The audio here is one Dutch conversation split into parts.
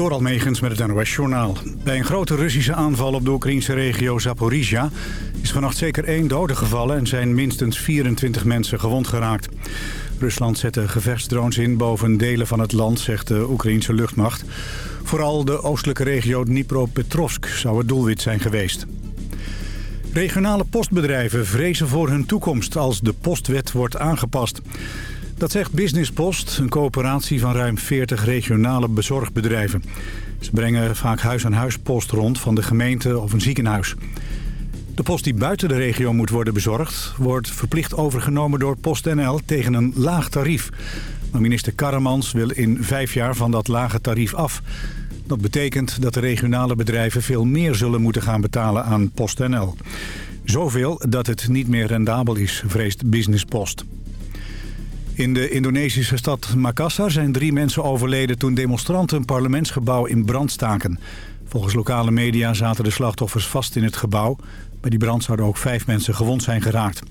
Door Almegens met het NOS-journaal. Bij een grote Russische aanval op de Oekraïnse regio Zaporizhia... is vannacht zeker één dode gevallen en zijn minstens 24 mensen gewond geraakt. Rusland zette gevechtsdrones in boven delen van het land, zegt de Oekraïnse luchtmacht. Vooral de oostelijke regio Dnipropetrovsk zou het doelwit zijn geweest. Regionale postbedrijven vrezen voor hun toekomst als de postwet wordt aangepast. Dat zegt Business Post, een coöperatie van ruim 40 regionale bezorgbedrijven. Ze brengen vaak huis-aan-huis post rond van de gemeente of een ziekenhuis. De post die buiten de regio moet worden bezorgd... wordt verplicht overgenomen door PostNL tegen een laag tarief. Maar minister Karremans wil in vijf jaar van dat lage tarief af. Dat betekent dat de regionale bedrijven veel meer zullen moeten gaan betalen aan PostNL. Zoveel dat het niet meer rendabel is, vreest Business Post. In de Indonesische stad Makassar zijn drie mensen overleden... toen demonstranten een parlementsgebouw in brand staken. Volgens lokale media zaten de slachtoffers vast in het gebouw. Bij die brand zouden ook vijf mensen gewond zijn geraakt.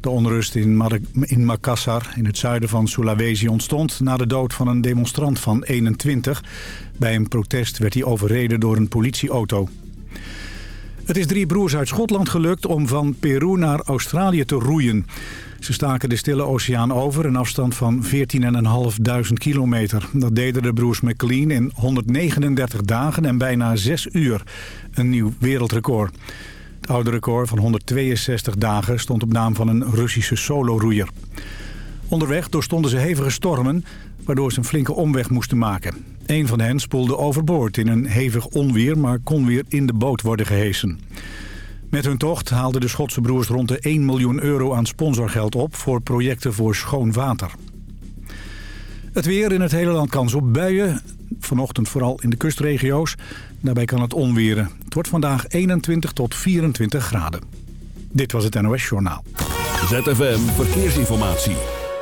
De onrust in, Makassar, in het zuiden van Sulawesi, ontstond... na de dood van een demonstrant van 21. Bij een protest werd hij overreden door een politieauto. Het is drie broers uit Schotland gelukt om van Peru naar Australië te roeien. Ze staken de Stille Oceaan over, een afstand van 14.500 kilometer. Dat deden de broers McLean in 139 dagen en bijna 6 uur. Een nieuw wereldrecord. Het oude record van 162 dagen stond op naam van een Russische soloroeier. Onderweg doorstonden ze hevige stormen, waardoor ze een flinke omweg moesten maken. Een van hen spoelde overboord in een hevig onweer, maar kon weer in de boot worden gehesen. Met hun tocht haalden de Schotse broers rond de 1 miljoen euro aan sponsorgeld op... voor projecten voor schoon water. Het weer in het hele land kans op buien. Vanochtend vooral in de kustregio's. Daarbij kan het onweren. Het wordt vandaag 21 tot 24 graden. Dit was het NOS Journaal. ZFM Verkeersinformatie.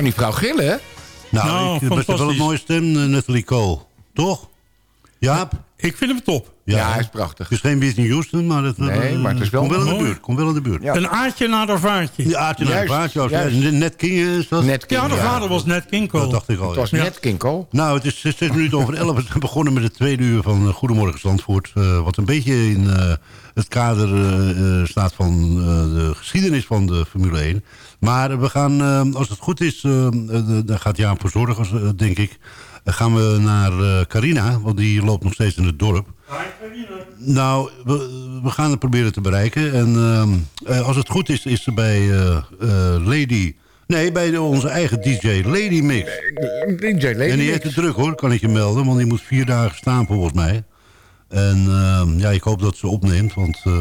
Kan die vrouw gillen, hè? Nou, Nou, ik, wel een mooie stem, eh, Natalie Cole. Toch? Jaap? Ik vind hem top. Ja, hij is prachtig. Het is geen Whitney Houston, maar het, Nee, eh, maar het is wel komt wel in de buurt. Komt wel in de buurt. Ja. Een aardje naar haar vaartje. Die aardje naar het vaartje. als- juist. ja, Net King is dat? Net King, Ja, de vader was net King Cole. Dat dacht ik al. Het ja. was Ja. net King Cole. Nou, het is zes zes minuten over elf. We zijn begonnen met het tweede uur van eh, Goedemorgen Zandvoort. eh, wat een beetje in eh, het kader eh, eh, staat van eh, de geschiedenis van de Formule 1. Maar we gaan, als het goed is, daar gaat Jaan voor zorgen, denk ik. gaan we naar eh, Carina, want die loopt nog steeds in het dorp. Nou, we, we gaan het proberen te bereiken. En ehm, eh, als het goed is, is ze bij eh, eh, Lady... Nee, bij de- onze eigen DJ, Lady Mix. DJ Lady En die heeft het druk hoor, kan ik je melden. Want die moet vier dagen staan volgens mij. En ehm, ja, ik hoop dat ze opneemt. Want eh,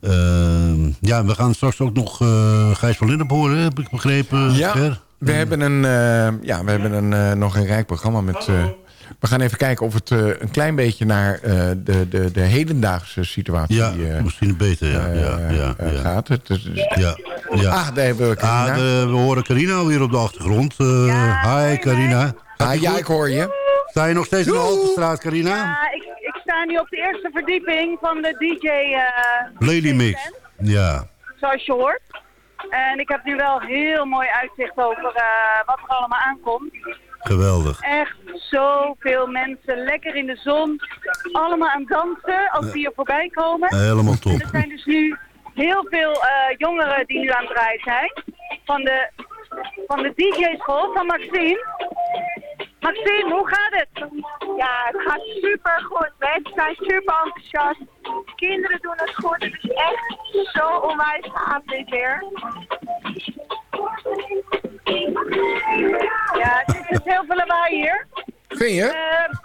ehm, ja, we gaan straks ook nog eh Gijs van Lennep horen, heb ik begrepen. Ja, Ger? we hebben, een, eh, ja, we hebben een, eh, nog een rijk programma met... eh, we gaan even kijken of het eh, een klein beetje naar eh, de, de, de hedendaagse situatie Ja, eh, misschien beter. Ja, ja, ja, ja. gaat. Het ja, ja. Ah, daar hebben we Ah, de- we horen Carina alweer op de achtergrond. Eh, hi Carina. Ah, ja, ik hoor je. Sta je nog steeds in de Haltestraat, Carina? Ja, ik, ik sta nu op de eerste verdieping van de DJ, eh, Lady Mix. Ja. zoals je hoort. En ik heb nu wel heel mooi uitzicht over eh, wat er allemaal aankomt. Geweldig. Echt zoveel mensen, lekker in de zon. Allemaal aan dansen als die hier voorbij komen. Helemaal top. Er zijn dus nu heel veel eh, jongeren die nu aan het draaien zijn. Van de, van de DJ-school, van Maxime. Maxime, hoe gaat het? Ja, het gaat super goed. Mensen zijn super enthousiast. Kinderen doen het goed. Het is echt zo onwijs gaaf dit keer. Ja, het is heel veel lawaai hier. Vind je? Eh,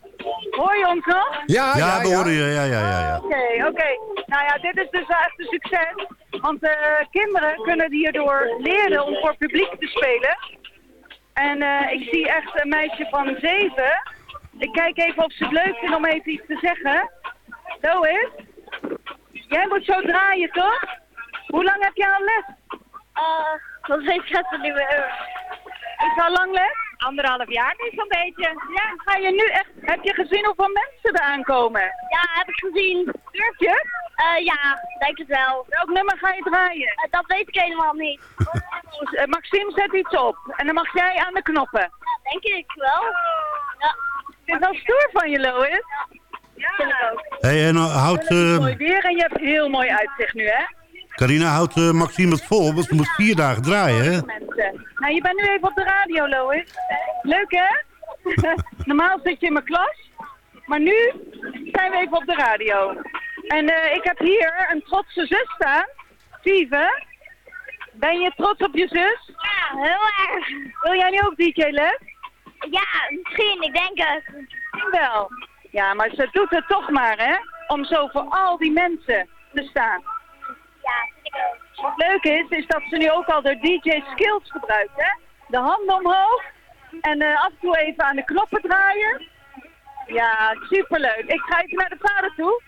hoor je ons nog? Ja, Ja, ja, we horen je. Ja, ja, ja. ja. Oké, oké. Nou ja, dit is dus echt een succes. Want eh, kinderen kunnen hierdoor leren om voor publiek te spelen. En eh, ik zie echt een meisje van zeven. Ik kijk even of ze het leuk vindt om even iets te zeggen. Lois, jij moet zo draaien, toch? Hoe lang heb je al les? Uh, wat weet ik het niet meer. Is al lang les? Anderhalf jaar nu zo'n beetje. Ja, ga je nu echt... Heb je gezien hoeveel mensen er aankomen? Ja, heb ik gezien. Durf je? Eh, ja, denk het wel. Welk nummer ga je draaien? Eh, dat weet ik helemaal niet. Eh, Maxime zet iets op. En dan mag jij aan de knoppen. Ja, denk ik wel. Ja, Het is wel stoer van je, Lois. vind ik ook. Hey, en houdt, Het mooi weer en je hebt heel mooi uitzicht nu, hè? Carina houdt eh, Maxime het vol, want ze moet vier dagen draaien, hè? Mensen. Nou, je bent nu even op de radio, Lois. Leuk, hè? Normaal zit je in mijn klas. Maar nu zijn we even op de radio. En eh, ik heb hier een trotse zus staan. Sieve. Ben je trots op je zus? Ja, heel erg. Wil jij nu ook DJ-les? Ja, misschien, ik denk het. Misschien wel. Ja, maar ze doet het toch maar, hè? Om zo voor al die mensen te staan. Ja. Wat leuk is, is dat ze nu ook al de DJ-skills gebruikt, hè? De handen omhoog en eh, af en toe even aan de knoppen draaien. Ja, superleuk. Ik ga even naar de vader toe.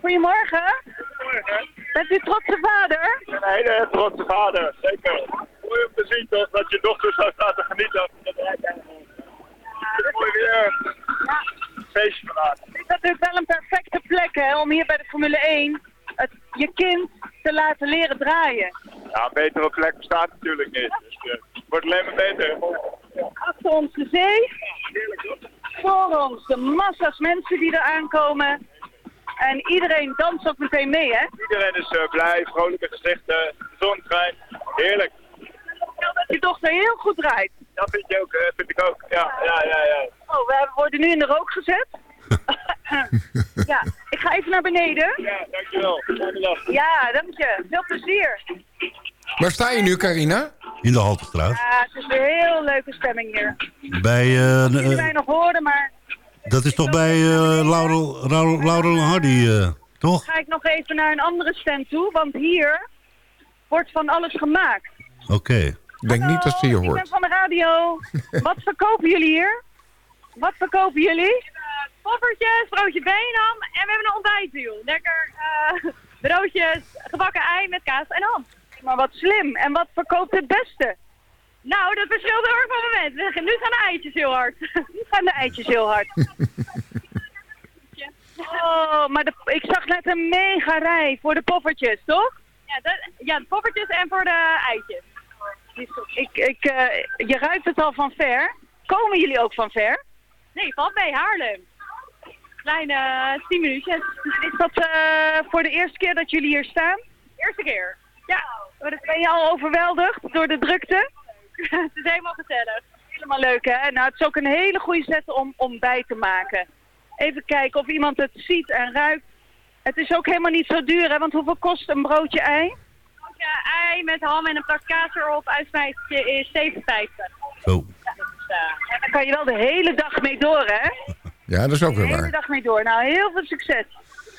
Goedemorgen. Bent u trotse vader? Een hele trotse vader, zeker. Mooi om te zien toch, dat je dochter zo staat te genieten. Het is mooi weer. Feestje vandaag. Het is natuurlijk wel een perfecte plek hè, om hier bij de Formule 1 het, je kind te laten leren draaien. Ja, een betere plek bestaat natuurlijk niet. Dus eh, het wordt alleen maar beter. Achter ons de zee, voor ons de massa's mensen die er aankomen. En iedereen danst ook meteen mee, hè? Iedereen is eh, blij, vrolijke gezichten, zon schijnt. Heerlijk. Stel dat je dochter heel goed draait. Dat vind, je ook, eh, vind ik ook. Ja, ja, ja, ja. Oh, we worden nu in de rook gezet. ja, ik ga even naar beneden. Ja, dankjewel. Ja, dank je. Veel plezier. Waar sta je nu, Carina? In de Haltestraat. Ja, het is weer een heel leuke stemming hier. Bij, eh, Die eh, wij nog hoorden, maar dat is toch bij eh Laurel, Laurel, Hardy, eh, toch? ga ik nog even naar een andere stand toe, want hier wordt van alles gemaakt. Ik Oké. denk niet dat ze je Ik ben hoort. van de radio. Wat verkopen jullie hier? Wat verkopen jullie? Poffertjes, broodje benam en we hebben een ontbijtwiel. Lekker eh, broodjes, gebakken ei met kaas en ham. Maar wat slim. En wat verkoopt het beste? Nou, dat verschilt heel erg van moment. Nu gaan de eitjes heel hard. Nu gaan de eitjes heel hard. oh, maar de, ik zag net een mega rij voor de poffertjes, toch? Ja, dat, ja de poffertjes en voor de eitjes. Ik, ik, eh, je ruikt het al van ver. Komen jullie ook van ver? Nee, valt bij Haarlem. Kleine uh, 10 minuutjes. Is dat eh, voor de eerste keer dat jullie hier staan? Eerste keer. Ja. Ben je al overweldigd door de drukte? het is helemaal gezellig. Helemaal leuk, hè? Nou, het is ook een hele goede zet om, om bij te maken. Even kijken of iemand het ziet en ruikt. Het is ook helemaal niet zo duur, hè? Want hoeveel kost een broodje ei? Ja, ei met ham en een plak kaas erop uitsmijtje is 57. Zo. Ja, dus, uh, en dan kan je wel de hele dag mee door, hè? Ja, dat is ook De weer hele waar. dag mee door. Nou, heel veel succes.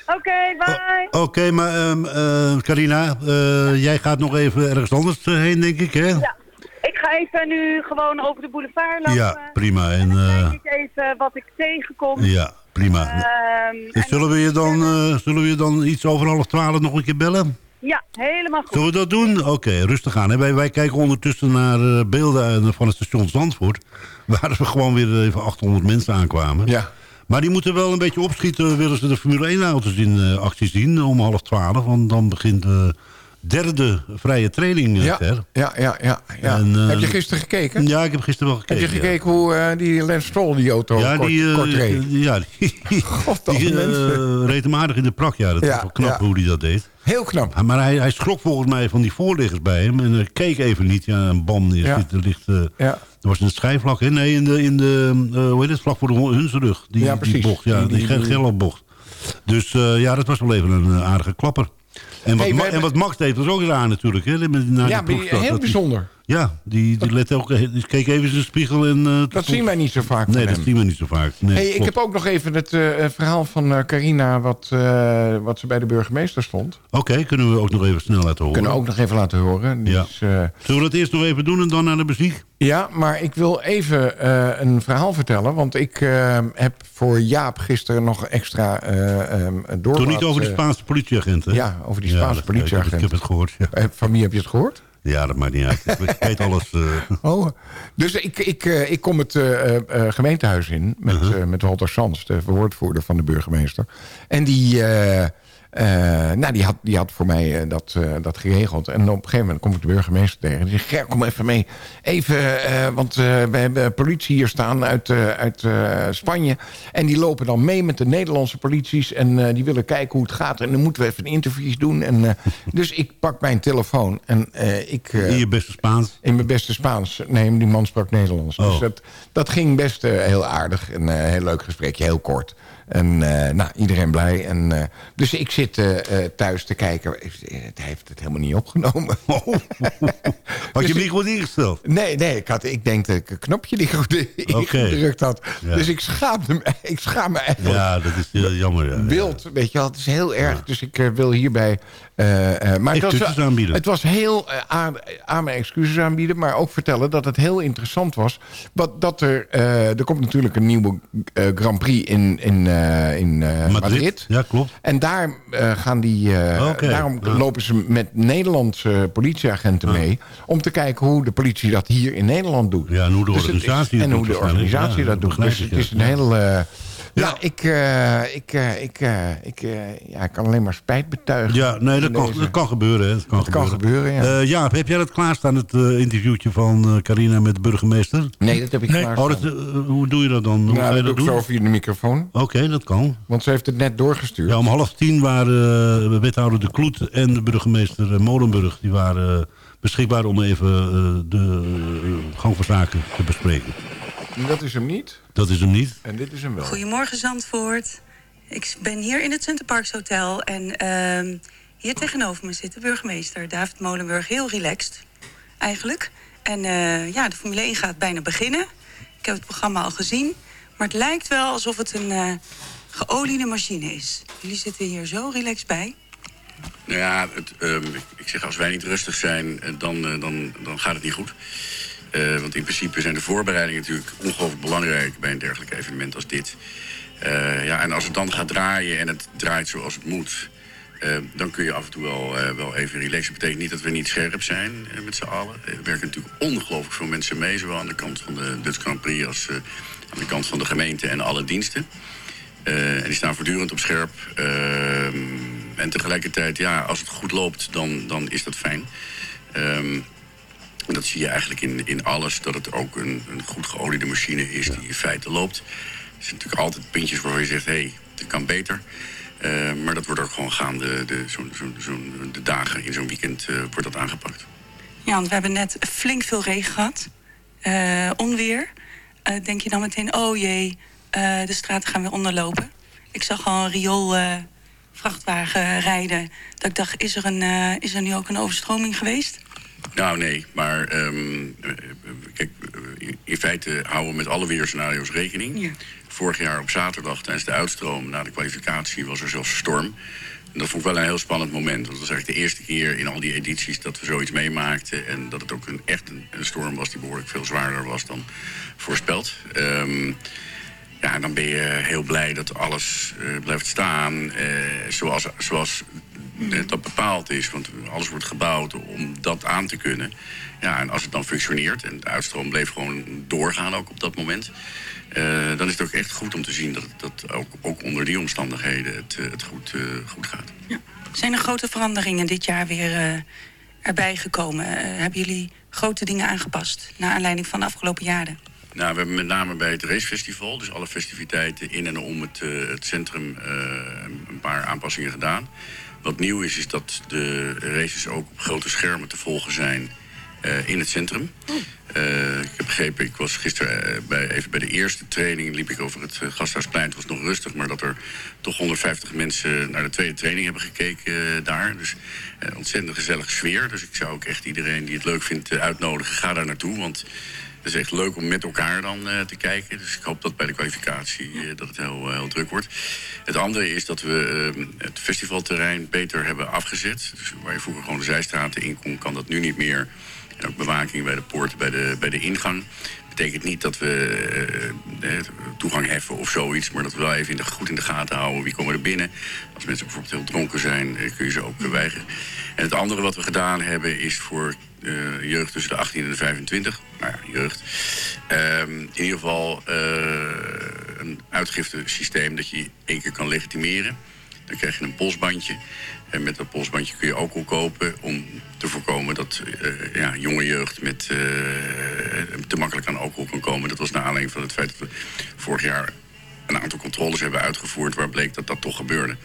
Oké, bye. Oké, maar ehm, eh, Carina, eh, jij gaat nog even ergens anders eh, heen, denk ik, hè? Ja. Ik ga even nu gewoon over de boulevard lopen. Ja, prima. En, eh, Kijk even wat ik tegenkom. ja, prima. Ehm, Dus zullen, we je dan, eh, zullen we je dan iets over half twaalf nog een keer bellen? ja, helemaal goed. Zullen we dat doen? Oké, rustig aan. hè. Wij, wij kijken ondertussen naar eh, beelden van het station Zandvoort. Waar we gewoon weer even 800 mensen aankwamen. Ja. Maar die moeten wel een beetje opschieten... willen ze de Formule 1-auto's in eh, actie zien om half twaalf. Want dan begint de derde vrije training. eh, Ja, Ter. ja, ja, ja. ja. En, eh, Heb je gisteren gekeken? Ja, ik heb gisteren wel Heb gekeken. je gekeken hoe eh, die Lance Stroll die auto Ja, kort, die, eh, kort reed? ja, die, God, die die eh, reed hem aardig in de prak. Ja, dat is wel knap hoe hij dat deed. Heel knap. Maar hij, hij schrok volgens mij van die voorliggers bij hem. En keek even niet. Ja, een bam Ja. zit, er ligt... eh, Ja. dat was in het schijfvlak, hè? Nee, in de, in de eh, hoe heet het, vlak voor de hunsrug. Die, Ja, die bocht, ja, Die- die, die- bocht. Dus eh, ja, dat was wel even een aardige klapper. En wat, Hey, hebben- en wat Max deed was ook raar natuurlijk. Hè? Met, naar Ja, heel Dat bijzonder. Ja, die, die, let ook, die keek even in zijn spiegel. En, eh, Dat zien wij niet zo vaak Nee, dat hem. zien we niet zo vaak. Nee, Hey, ik heb ook nog even het eh, verhaal van eh, Carina... Wat, wat ze bij de burgemeester stond. Oké, kunnen we ook nog even snel laten horen. Kunnen we ook nog even laten horen. Die Ja. Zullen we dat eerst nog even doen en dan naar de muziek? Ja, maar ik wil even een verhaal vertellen. Want ik heb voor Jaap gisteren nog extra um, door. Toen niet over de Spaanse politieagent, hè? Ja, over die Spaanse politieagent. Ik heb het gehoord, ja. Eh, Van wie heb je het gehoord? Ja, dat maakt niet uit. Ik weet alles. eh. Oh, dus ik, ik, eh, ik kom het eh, eh, gemeentehuis in met, Uh-huh. met Walter Sands, de woordvoerder van de burgemeester. En die, nou, die, had, die had voor mij eh, dat, eh, dat geregeld. En op een gegeven moment kom ik de burgemeester tegen. Die zegt, Ger, kom even mee. Even, eh, want eh, we hebben politie hier staan uit, eh, uit eh, Spanje. En die lopen dan mee met de Nederlandse polities. En eh, die willen kijken hoe het gaat. En dan moeten we even een interviews doen. En, eh, dus ik pak mijn telefoon en eh, ik... eh, In je beste Spaans. in mijn beste Spaans. Nee, die man sprak Nederlands. Dus Oh. dat, dat ging best eh, heel aardig. Een eh, heel leuk gesprekje, heel kort. En eh, nou, iedereen blij. En, eh, dus ik zit eh, thuis te kijken. Hij heeft het helemaal niet opgenomen. Had je Dus hem niet goed ingesteld? Nee, nee, ik, had, ik denk dat ik een knopje niet goed ingedrukt had. Ja. Dus ik schaamde me, ik schaam me echt Ja, dat is jammer. Ja. wild, weet je wel. Het is heel erg. Dus ik wil hierbij... eh, eh, maar het was, aanbieden. Het was heel aan, aan mijn excuses aanbieden. Maar ook vertellen dat het heel interessant was. Wat, dat er, eh, er komt natuurlijk een nieuwe Grand Prix in, in, in Madrid. Madrid. Ja, klopt. En daar gaan die. Daarom Ja. lopen ze met Nederlandse politieagenten mee. Om te kijken hoe de politie dat hier in Nederland doet. Ja, en hoe de Dus het is- organisatie dat En hoe de organisatie dat doet. Dus ik, het is een heel. Ja, Ja. ik, eh, ik, eh, ik, eh, ik, eh, ja, ik kan alleen maar spijt betuigen. Ja, nee, dat kan, dat kan gebeuren. Hè. Dat kan gebeuren, ja. Eh, Jaap, heb jij dat klaarstaan, het eh, interviewtje van eh, Carina met de burgemeester? Nee, dat heb ik Nee. klaar. Oh, dat, eh, hoe doe je dat dan? Hoe nou, ga je dat doe ik zo via de microfoon. Oké, dat kan. Want ze heeft het net doorgestuurd. Ja, om half tien waren uh, wethouder De Kloet en de burgemeester Molenburg... die waren beschikbaar om even eh, de gang van zaken te bespreken. Dat is hem niet. Dat is hem niet. En dit is hem wel. Goedemorgen Zandvoort. Ik ben hier in het Centerparks Hotel en ehm, hier tegenover me zit de burgemeester David Molenburg. Heel relaxed, eigenlijk. En eh, ja, de Formule 1 gaat bijna beginnen. Ik heb het programma al gezien. Maar het lijkt wel alsof het een eh geoliede machine is. Jullie zitten hier zo relaxed bij. Nou ja, het, ehm, ik, zeg als wij niet rustig zijn, eh, dan, dan, dan gaat het niet goed. Eh, want in principe zijn de voorbereidingen natuurlijk ongelooflijk belangrijk bij een dergelijk evenement als dit. Eh, ja, en als het dan gaat draaien en het draait zoals het moet, eh, dan kun je af en toe wel, wel even relaxen. Dat betekent niet dat we niet scherp zijn met z'n allen. Er werken natuurlijk ongelooflijk veel mensen mee... zowel aan de kant van de Dutch Grand Prix als aan de kant van de gemeente en alle diensten. En die staan voortdurend op scherp. Ehm, en tegelijkertijd, ja, als het goed loopt, dan, dan is dat fijn. Ehm, en dat zie je eigenlijk in, in alles, dat het ook een, een goed geoliede machine is die in feite loopt. Er zijn natuurlijk altijd puntjes waarvan je zegt, hé, hey, het kan beter. Eh, maar dat wordt ook gewoon gaande, de, zo'n zo'n zo'n- de dagen in zo'n weekend eh, wordt dat aangepakt. Ja, want we hebben net flink veel regen gehad. Eh, onweer. Eh, denk je dan meteen, oh jee, eh, de straten gaan weer onderlopen. Ik zag al een riool eh, vrachtwagen rijden. Dat ik dacht, is er, een, eh, is er nu ook een overstroming geweest? Nou, nee, maar ehm, eh, kijk, eh, in- feite houden we met alle weerscenario's rekening. Ja. Vorig jaar op zaterdag tijdens de uitstroom na de kwalificatie was er zelfs storm. En dat vond ik wel een heel spannend moment. Want dat was eigenlijk de eerste keer in al die edities dat we zoiets meemaakten. En dat het ook een, echt een, een storm was die behoorlijk veel zwaarder was dan voorspeld. Ehm, ja, dan ben je heel blij dat alles eh, blijft staan eh, zoals, zoals dat bepaald is. Want alles wordt gebouwd om dat aan te kunnen. Ja, en als het dan functioneert en de uitstroom bleef gewoon doorgaan ook op dat moment... eh, dan is het ook echt goed om te zien dat, dat ook, ook onder die omstandigheden het, het goed, goed gaat. Zijn er grote veranderingen dit jaar weer erbij gekomen? Hebben jullie grote dingen aangepast... naar aanleiding van de afgelopen jaren? Nou, we hebben met name bij het racefestival, dus alle festiviteiten in en om het, eh, centrum, eh, een paar aanpassingen gedaan. Wat nieuw is, is dat de races ook op grote schermen te volgen zijn eh, in het centrum. Ik heb begrepen, ik was gisteren bij, even bij de eerste training, liep ik over het Gasthuisplein. Het was nog rustig, maar dat er toch 150 mensen naar de tweede training hebben gekeken daar. Dus ontzettend gezellige sfeer. Dus ik zou ook echt iedereen die het leuk vindt uitnodigen, ga daar naartoe. Want het is echt leuk om met elkaar dan eh, te kijken. Dus ik hoop dat bij de kwalificatie eh, dat het heel, eh, heel druk wordt. Het andere is dat we het festivalterrein beter hebben afgezet. Dus waar je vroeger gewoon de zijstraten in kon, kan dat nu niet meer. Ook bewaking bij de poort, bij de, bij de ingang. Betekent niet dat we eh, eh, toegang heffen of zoiets... maar dat we wel even goed in de gaten houden wie komen er binnen. Als mensen bijvoorbeeld heel dronken zijn, eh, kun je ze ook weigeren. En het andere wat we gedaan hebben is voor jeugd tussen de 18 en de 25... nou ja, jeugd... ehm, in ieder geval eh, een uitgiftesysteem dat je één keer kan legitimeren... Dan krijg je een polsbandje. En met dat polsbandje kun je alcohol kopen om te voorkomen dat eh, ja, jonge jeugd met, eh, te makkelijk aan alcohol kan komen. Dat was naar aanleiding van het feit dat we vorig jaar een aantal controles hebben uitgevoerd waar bleek dat dat toch gebeurde.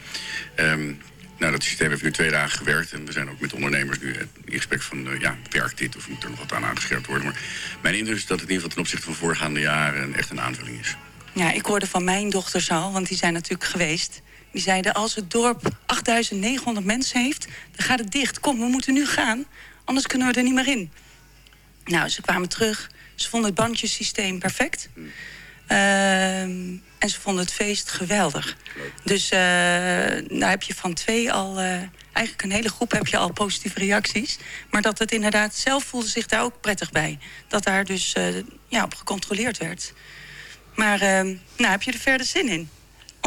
Ehm, nou, dat systeem heeft nu twee dagen gewerkt en we zijn ook met ondernemers nu in gesprek van, eh, ja, werkt dit of moet er nog wat aan aangescherpt worden. Maar mijn indruk is dat het in ieder geval ten opzichte van voorgaande jaren echt een aanvulling is. Ja, ik hoorde van mijn dochters al, want die zijn natuurlijk geweest. Die zeiden, als het dorp 8900 mensen heeft, dan gaat het dicht. Kom, we moeten nu gaan, anders kunnen we er niet meer in. Nou, ze kwamen terug. Ze vonden het bandjesysteem perfect. Ehm, en ze vonden het feest geweldig. Dus eh nou heb je van twee al... eh, eigenlijk een hele groep heb je al positieve reacties. Maar dat het inderdaad... Zelf voelde zich daar ook prettig bij. Dat daar dus eh, ja, op gecontroleerd werd. Maar ehm, nou, heb je er verder zin in?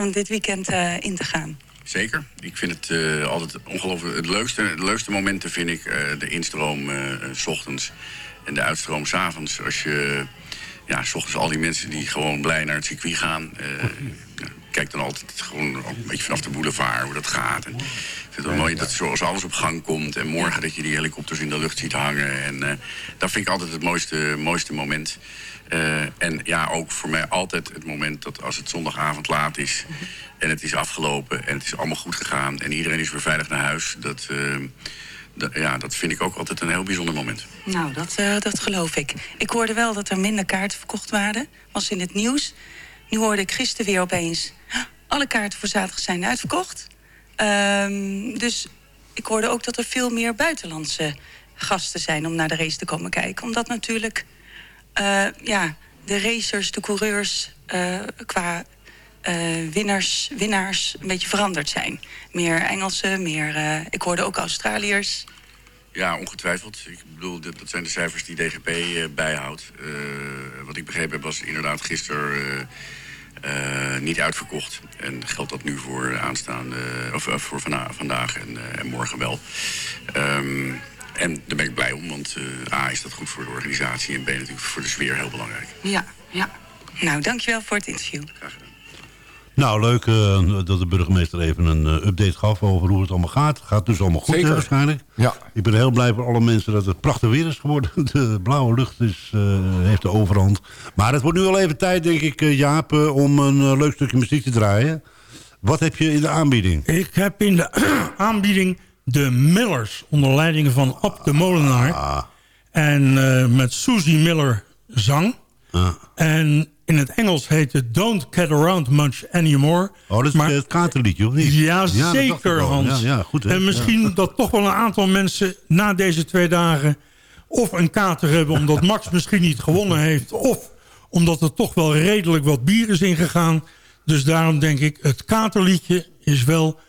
Om dit weekend eh, in te gaan? Zeker. Ik vind het eh, altijd ongelooflijk. Het leukste, de leukste momenten vind ik eh, de instroom s ochtends en de uitstroom s avonds. Als je, ja, s ochtends al die mensen die gewoon blij naar het circuit gaan. eh, ja, kijk dan altijd gewoon ook een beetje vanaf de boulevard hoe dat gaat. En ik vind het wel mooi dat zoals alles op gang komt. En morgen dat je die helikopters in de lucht ziet hangen. En eh, dat vind ik altijd het mooiste, mooiste moment. Eh, en ja, ook voor mij altijd het moment dat als het zondagavond laat is... en het is afgelopen en het is allemaal goed gegaan... en iedereen is weer veilig naar huis... dat, eh, dat, ja, dat vind ik ook altijd een heel bijzonder moment. Nou, dat, eh, dat geloof ik. Ik hoorde wel dat er minder kaarten verkocht waren. Was in het nieuws. Nu hoorde ik gisteren weer opeens... "Ah, alle kaarten voor zaterdag zijn uitverkocht. Ehm, dus ik hoorde ook dat er veel meer buitenlandse gasten zijn... om naar de race te komen kijken. Omdat natuurlijk ja, de racers, de coureurs... eh, qua eh, winnaars, winnaars een beetje veranderd zijn. Meer Engelsen, meer... eh, ik hoorde ook Australiërs... Ja, ongetwijfeld. Ik bedoel, dat, dat zijn de cijfers die DGP eh, bijhoudt. Eh, wat ik begrepen heb was inderdaad gisteren... eh, eh, niet uitverkocht. En geldt dat nu voor aanstaande, of eh, voor vana- vandaag en, eh, en morgen wel. Ehm, en daar ben ik blij om, want eh, A is dat goed voor de organisatie en B natuurlijk voor de sfeer heel belangrijk. Ja, ja. Nou, dankjewel voor het interview. Nou, leuk eh, dat de burgemeester even een eh, update gaf over hoe het allemaal gaat. Gaat dus allemaal goed Zeker. hè, waarschijnlijk. Ja. Ik ben heel blij voor alle mensen dat het prachtig weer is geworden. De blauwe lucht is, eh, heeft de overhand. Maar het wordt nu al even tijd, denk ik, eh, Jaap, om een leuk stukje muziek te draaien. Wat heb je in de aanbieding? Ik heb in de aanbieding de Millers onder leiding van Ab de Molenaar. Ah. En eh, met Susie Miller zang. Ah. En in het Engels heet het Don't Get Around Much Anymore. Oh, dat is Maar- het katerliedje, of niet? Ja, zeker. Hans. Ja, ja, goed, hè? en misschien dat toch wel een aantal mensen na deze twee dagen... of een kater hebben omdat Max misschien niet gewonnen heeft... of omdat er toch wel redelijk wat bier is ingegaan. Dus daarom denk ik, het katerliedje is wel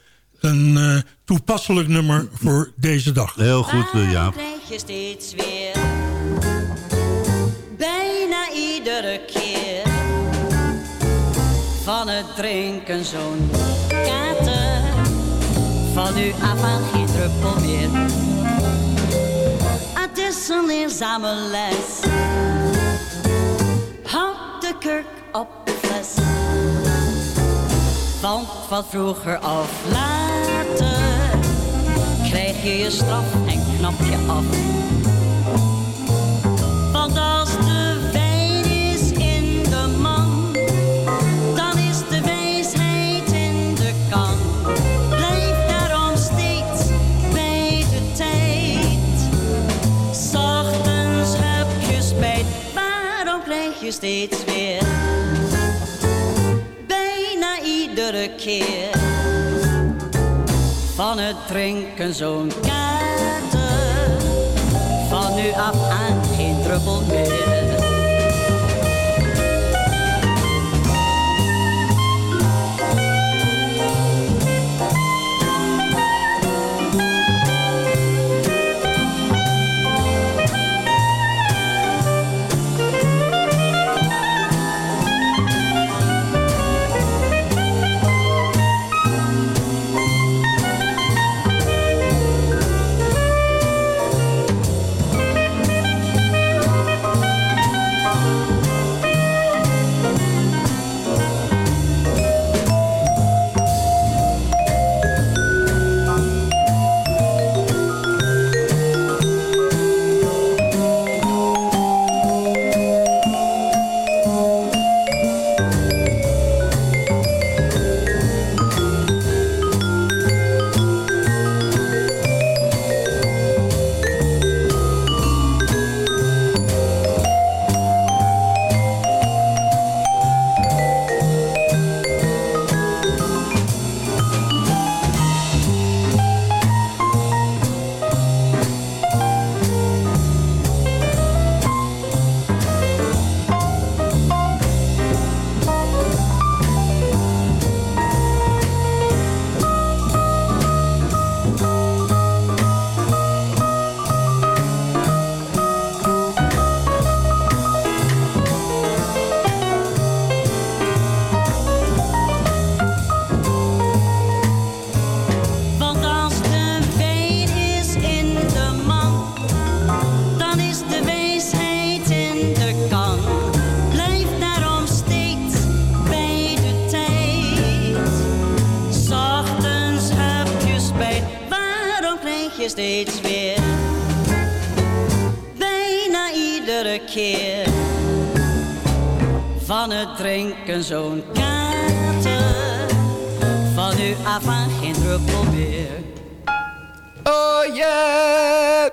een eh, toepasselijk nummer voor deze dag. Heel goed, eh, Jaap. krijg je steeds weer. Bijna iedere keer. Van het drinken zo'n kater. Van nu af aan geen druppel meer. Het is een leerzame les. Houd de kurk op de fles. Want van vroeger af krijg je je straf en knap je af. Want als de wijn is in de man, dan is de wijsheid in de kan. Blijf daarom steeds bij de tijd. Zachtens heb je spijt, waarom krijg je steeds weer? Bijna iedere keer van het drinken zo'n kater. Van nu af aan geen druppel meer. Zo'n kater. Van nu af aan geen druppel meer. Oh yeah!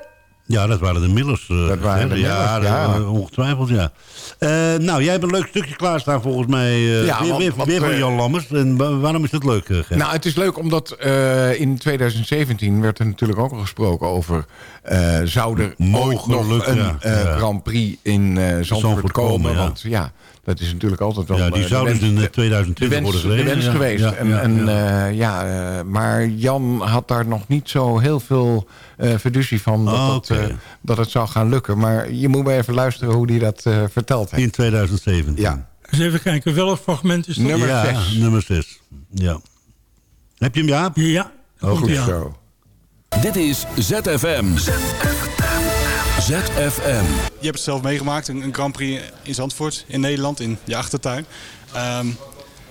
Ja, dat waren de Millers. eh, Dat waren de ja, Millers, ja. eh, ongetwijfeld, ja. Eh, nou, jij hebt een leuk stukje klaarstaan volgens mij. eh, Ja, weer, want- weer, want, weer van Jan Lammers. En wa- waarom is dat leuk? Nou, het is leuk omdat eh, in 2017 werd er natuurlijk ook al gesproken over... eh, zou er ooit Mogelijk, nog een ja, eh. Grand Prix in eh Zandvoort, Zandvoort komen? komen, ja. Want ja, dat is natuurlijk altijd wel... ja, die eh, zou de dus wens- in eh, de 2020 wens, worden de gereden. wens ja. geweest. Ja, en, ja, en, ja. eh, ja, eh, maar Jan had daar nog niet zo heel veel eh fiducie van dat, Ah, dat, eh, dat het zou gaan lukken. Maar je moet maar even luisteren hoe hij dat eh, verteld heeft. In 2017. Ja. Dus even kijken, welk fragment is dat? Nummer ja, 6. nummer 6. Ja. Heb je hem, Jaap? Ja, Oh, goed zo. Dit is ZFM. ZFM. Je hebt het zelf meegemaakt, een, een Grand Prix in Zandvoort, in Nederland, in je achtertuin. Ehm,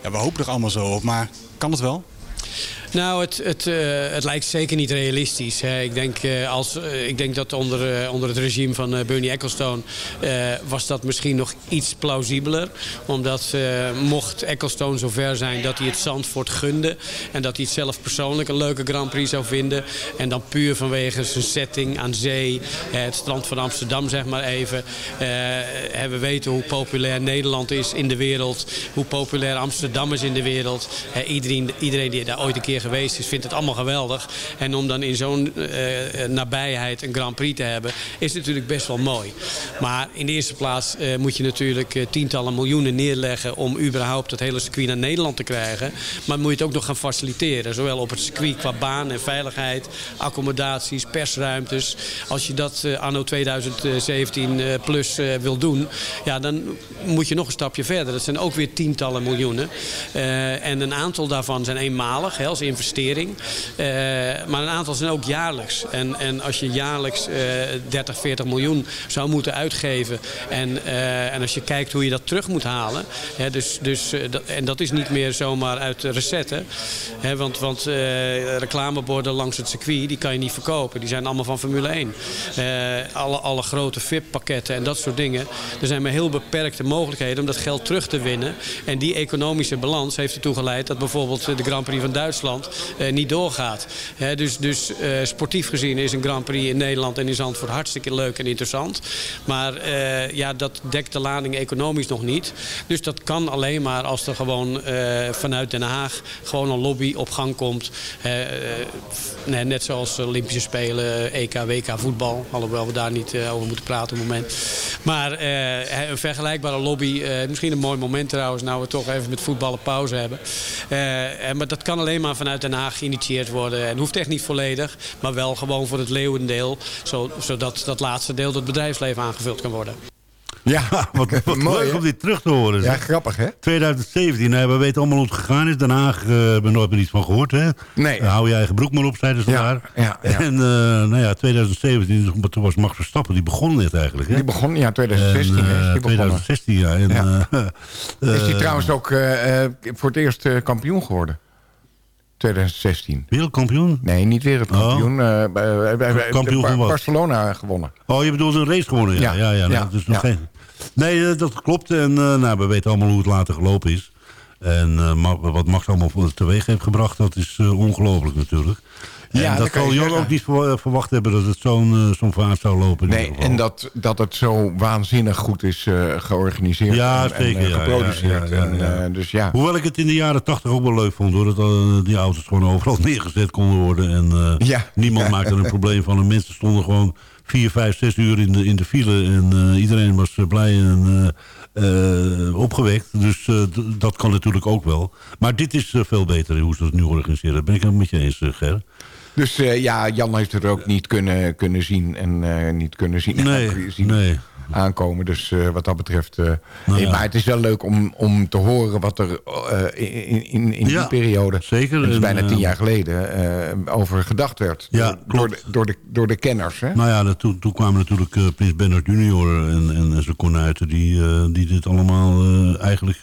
ja, we hopen er allemaal zo op, maar kan het wel? Nou, het, het, eh, het lijkt zeker niet realistisch. Hè. Ik, denk, eh, als, eh, ik denk dat onder, onder het regime van Bernie Ecclestone... was dat misschien nog iets plausibeler. Omdat mocht Ecclestone zover zijn dat hij het Zandvoort gunde... en dat hij het zelf persoonlijk een leuke Grand Prix zou vinden... en dan puur vanwege zijn setting aan zee... het strand van Amsterdam, zeg maar even... we weten hoe populair Nederland is in de wereld... hoe populair Amsterdam is in de wereld. Iedereen, iedereen die daar ooit een keer geweest vindt het allemaal geweldig. En om dan in zo'n eh, eh, nabijheid een Grand Prix te hebben, is natuurlijk best wel mooi. Maar in de eerste plaats eh, moet je natuurlijk tientallen miljoenen neerleggen om überhaupt het hele circuit naar Nederland te krijgen. Maar moet je het ook nog gaan faciliteren. Zowel op het circuit qua baan en veiligheid, accommodaties, persruimtes. Als je dat anno 2017 eh, plus wil doen, ja, dan moet je nog een stapje verder. Dat zijn ook weer tientallen miljoenen. En een aantal daarvan zijn eenmalig, hè, als investering. Eh, maar een aantal zijn ook jaarlijks. En, en als je jaarlijks eh 30, 40 miljoen zou moeten uitgeven... En, eh, en als je kijkt hoe je dat terug moet halen... Hè, dus, dus, eh, dat, en dat is niet meer zomaar uit recetten. Hè, want want eh, reclameborden langs het circuit, die kan je niet verkopen. Die zijn allemaal van Formule 1. Eh, alle, alle grote VIP-pakketten en dat soort dingen. Er zijn maar heel beperkte mogelijkheden om dat geld terug te winnen. En die economische balans heeft ertoe geleid... dat bijvoorbeeld de Grand Prix van Duitsland eh, niet doorgaat. Dus dus eh, sportief gezien is een Grand Prix in Nederland en in Zandvoort hartstikke leuk en interessant. Maar eh, ja, dat dekt de lading economisch nog niet. Dus dat kan alleen maar als er gewoon vanuit Den Haag gewoon een lobby op gang komt. Net zoals Olympische Spelen, EK, WK voetbal. Alhoewel we daar niet over moeten praten op het moment. Maar een vergelijkbare lobby, misschien een mooi moment trouwens, nou we toch even met voetballen pauze hebben. Eh, maar dat kan alleen maar vanuit Den Haag geïnitieerd worden. En hoeft echt niet volledig, maar wel gewoon voor het leeuwendeel. Zo, zodat dat laatste deel door het bedrijfsleven aangevuld kan worden. Ja, wat, wat Mooi, leuk om dit terug te horen. Ja, zeg. grappig hè? 2017, nou, we weten allemaal hoe het gegaan is. Den Haag eh, hebben we nooit meer iets van gehoord. Hè? Nee. Eh, hou je eigen broek maar op, zeiden ze Ja, daar. ja, ja. En eh, nou ja, 2017, dus toen was Max Verstappen, die begon net eigenlijk. Hè? Die begon, ja, 2016 En, is eh, die begonnen. 2016, ja. En, Ja. eh, Is die trouwens ook eh, eh, voor het eerst eh, kampioen geworden? 2016. Wereldkampioen? Nee, niet wereldkampioen. bij- bij- Kampioen van? Barcelona gewonnen. Oh, je bedoelt een race gewonnen? Ja, ja, Ja, ja. ja, dat is nog geen... Nee, eh, dat klopt. En eh, nou, we weten allemaal hoe het later gelopen is. En wat Max allemaal voor teweeg heeft gebracht, dat is ongelooflijk natuurlijk. Ja, en dat dat zal Jan ook niet eh, verwacht hebben dat het zo'n eh, zo'n vaart zou lopen. Nee, en dat, dat het zo waanzinnig goed is eh, georganiseerd Ja, en, en, zeker. ja, geproduceerd. ja, En, dus ja. Hoewel ik het in de jaren tachtig ook wel leuk vond, hoor. Dat die auto's gewoon overal neergezet konden worden. En Ja. niemand maakte er een probleem van. En mensen stonden gewoon vier, vijf, zes uur in de, in de file. En iedereen was blij en opgewekt. Dus dat kan natuurlijk ook wel. Maar dit is veel beter hoe ze het nu organiseren. Dat ben ik het met je eens, Ger. Dus eh, ja, Jan heeft het ook niet kunnen, kunnen zien en eh, niet kunnen zien, Nee, zien nee. aankomen. Dus eh, wat dat betreft... Nou ja. Maar het is wel leuk om, om te horen wat er in, in, in Ja, die periode... zeker. Dat is bijna tien jaar geleden over gedacht werd. Ja, door, door, de, klopt. door, de, door de kenners. Hè? Nou ja, dat- toen, toen kwamen natuurlijk Prins Bernhard junior en, en zijn konuiten... Die, die dit allemaal eigenlijk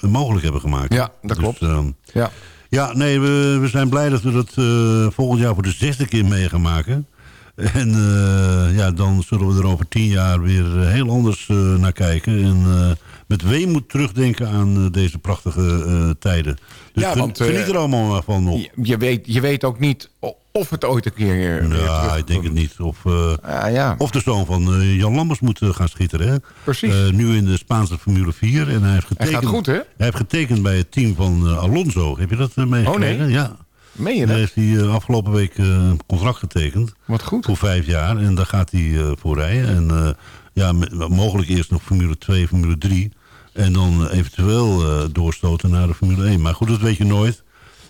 mogelijk hebben gemaakt. Ja, dat klopt. Dus, eh, Ja. Ja, nee, we, we zijn blij dat we dat eh, volgend jaar voor de zesde keer mee gaan maken. En eh, ja, dan zullen we er over tien jaar weer eh, heel anders naar kijken. En met weemoed terugdenken aan deze prachtige tijden. Dus Ja, want, geniet er allemaal van nog. Je, je weet, je weet ook niet of het ooit een keer weer Ja, ik denk het niet. Of, eh, Ah, ja. of de zoon van eh, Jan Lammers moet eh, gaan schitteren. Hè? Precies. Eh, nu in de Spaanse Formule 4. En hij heeft getekend, gaat goed, hè? Hij heeft getekend bij het team van eh, Alonso. Heb je dat meegekregen? Oh, nee. Ja. Meen je dat? heeft hij eh, afgelopen week eh, een contract getekend. Wat goed. Voor vijf jaar. En daar gaat hij eh, voor rijden. En eh, ja, mogelijk eerst nog Formule 2, Formule 3. En dan eventueel eh, doorstoten naar de Formule 1. Maar goed, dat weet je nooit.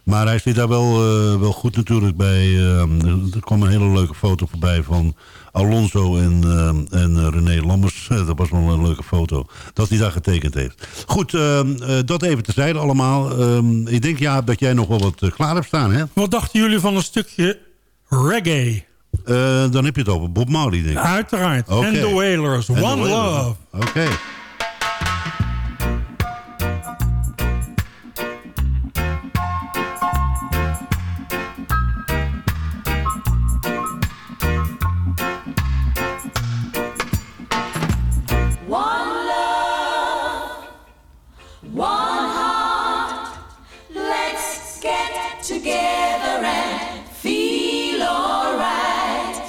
Maar hij zit daar wel, eh, wel goed natuurlijk bij. eh, er kwam een hele leuke foto voorbij van Alonso en, eh, en René Lammers. dat was wel een leuke foto. Dat hij daar getekend heeft. Goed, dat even terzijde allemaal. Ik denk ja dat jij nog wel wat klaar hebt staan, hè? Wat dachten jullie van een stukje reggae? Dan heb je het over Bob Marley, denk ik. Uiteraard. Oké. En The Wailers. One Wailers. Love. Oké. One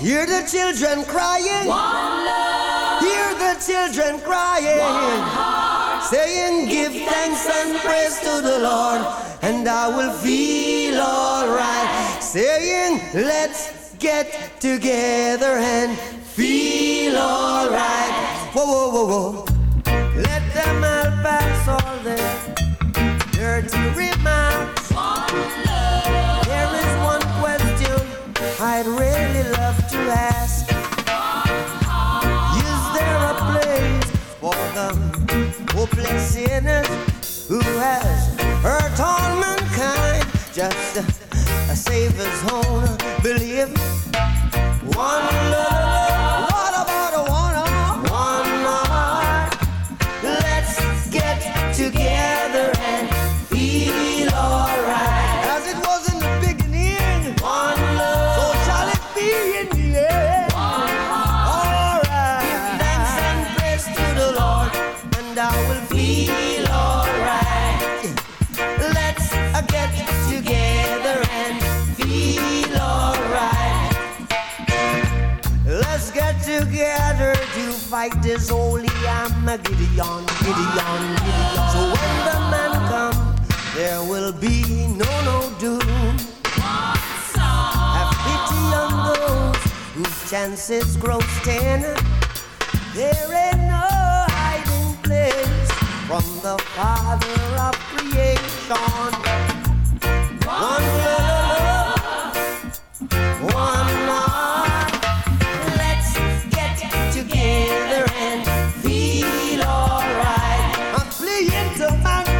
Hear the children crying. One love, Hear the children crying. one heart. Saying, Give thanks and praise to the Lord, and I will feel alright. Saying, Let's get together and feel alright. Whoa, whoa, whoa, whoa. Let them all pass all their dirty remarks. One question I'd really love to ask. Is there a place for the hopeless sinners who has hurt all mankind? Just a, a Savior's own belief. One love, this holy Armageddon, Gideon, Gideon. So when the man come, there will be no no doom. Have pity on those whose chances grow thin. There ain't no hiding place from the Father of creation. One so I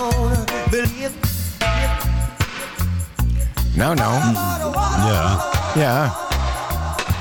own belief. Nou, nou. Ja. Ja.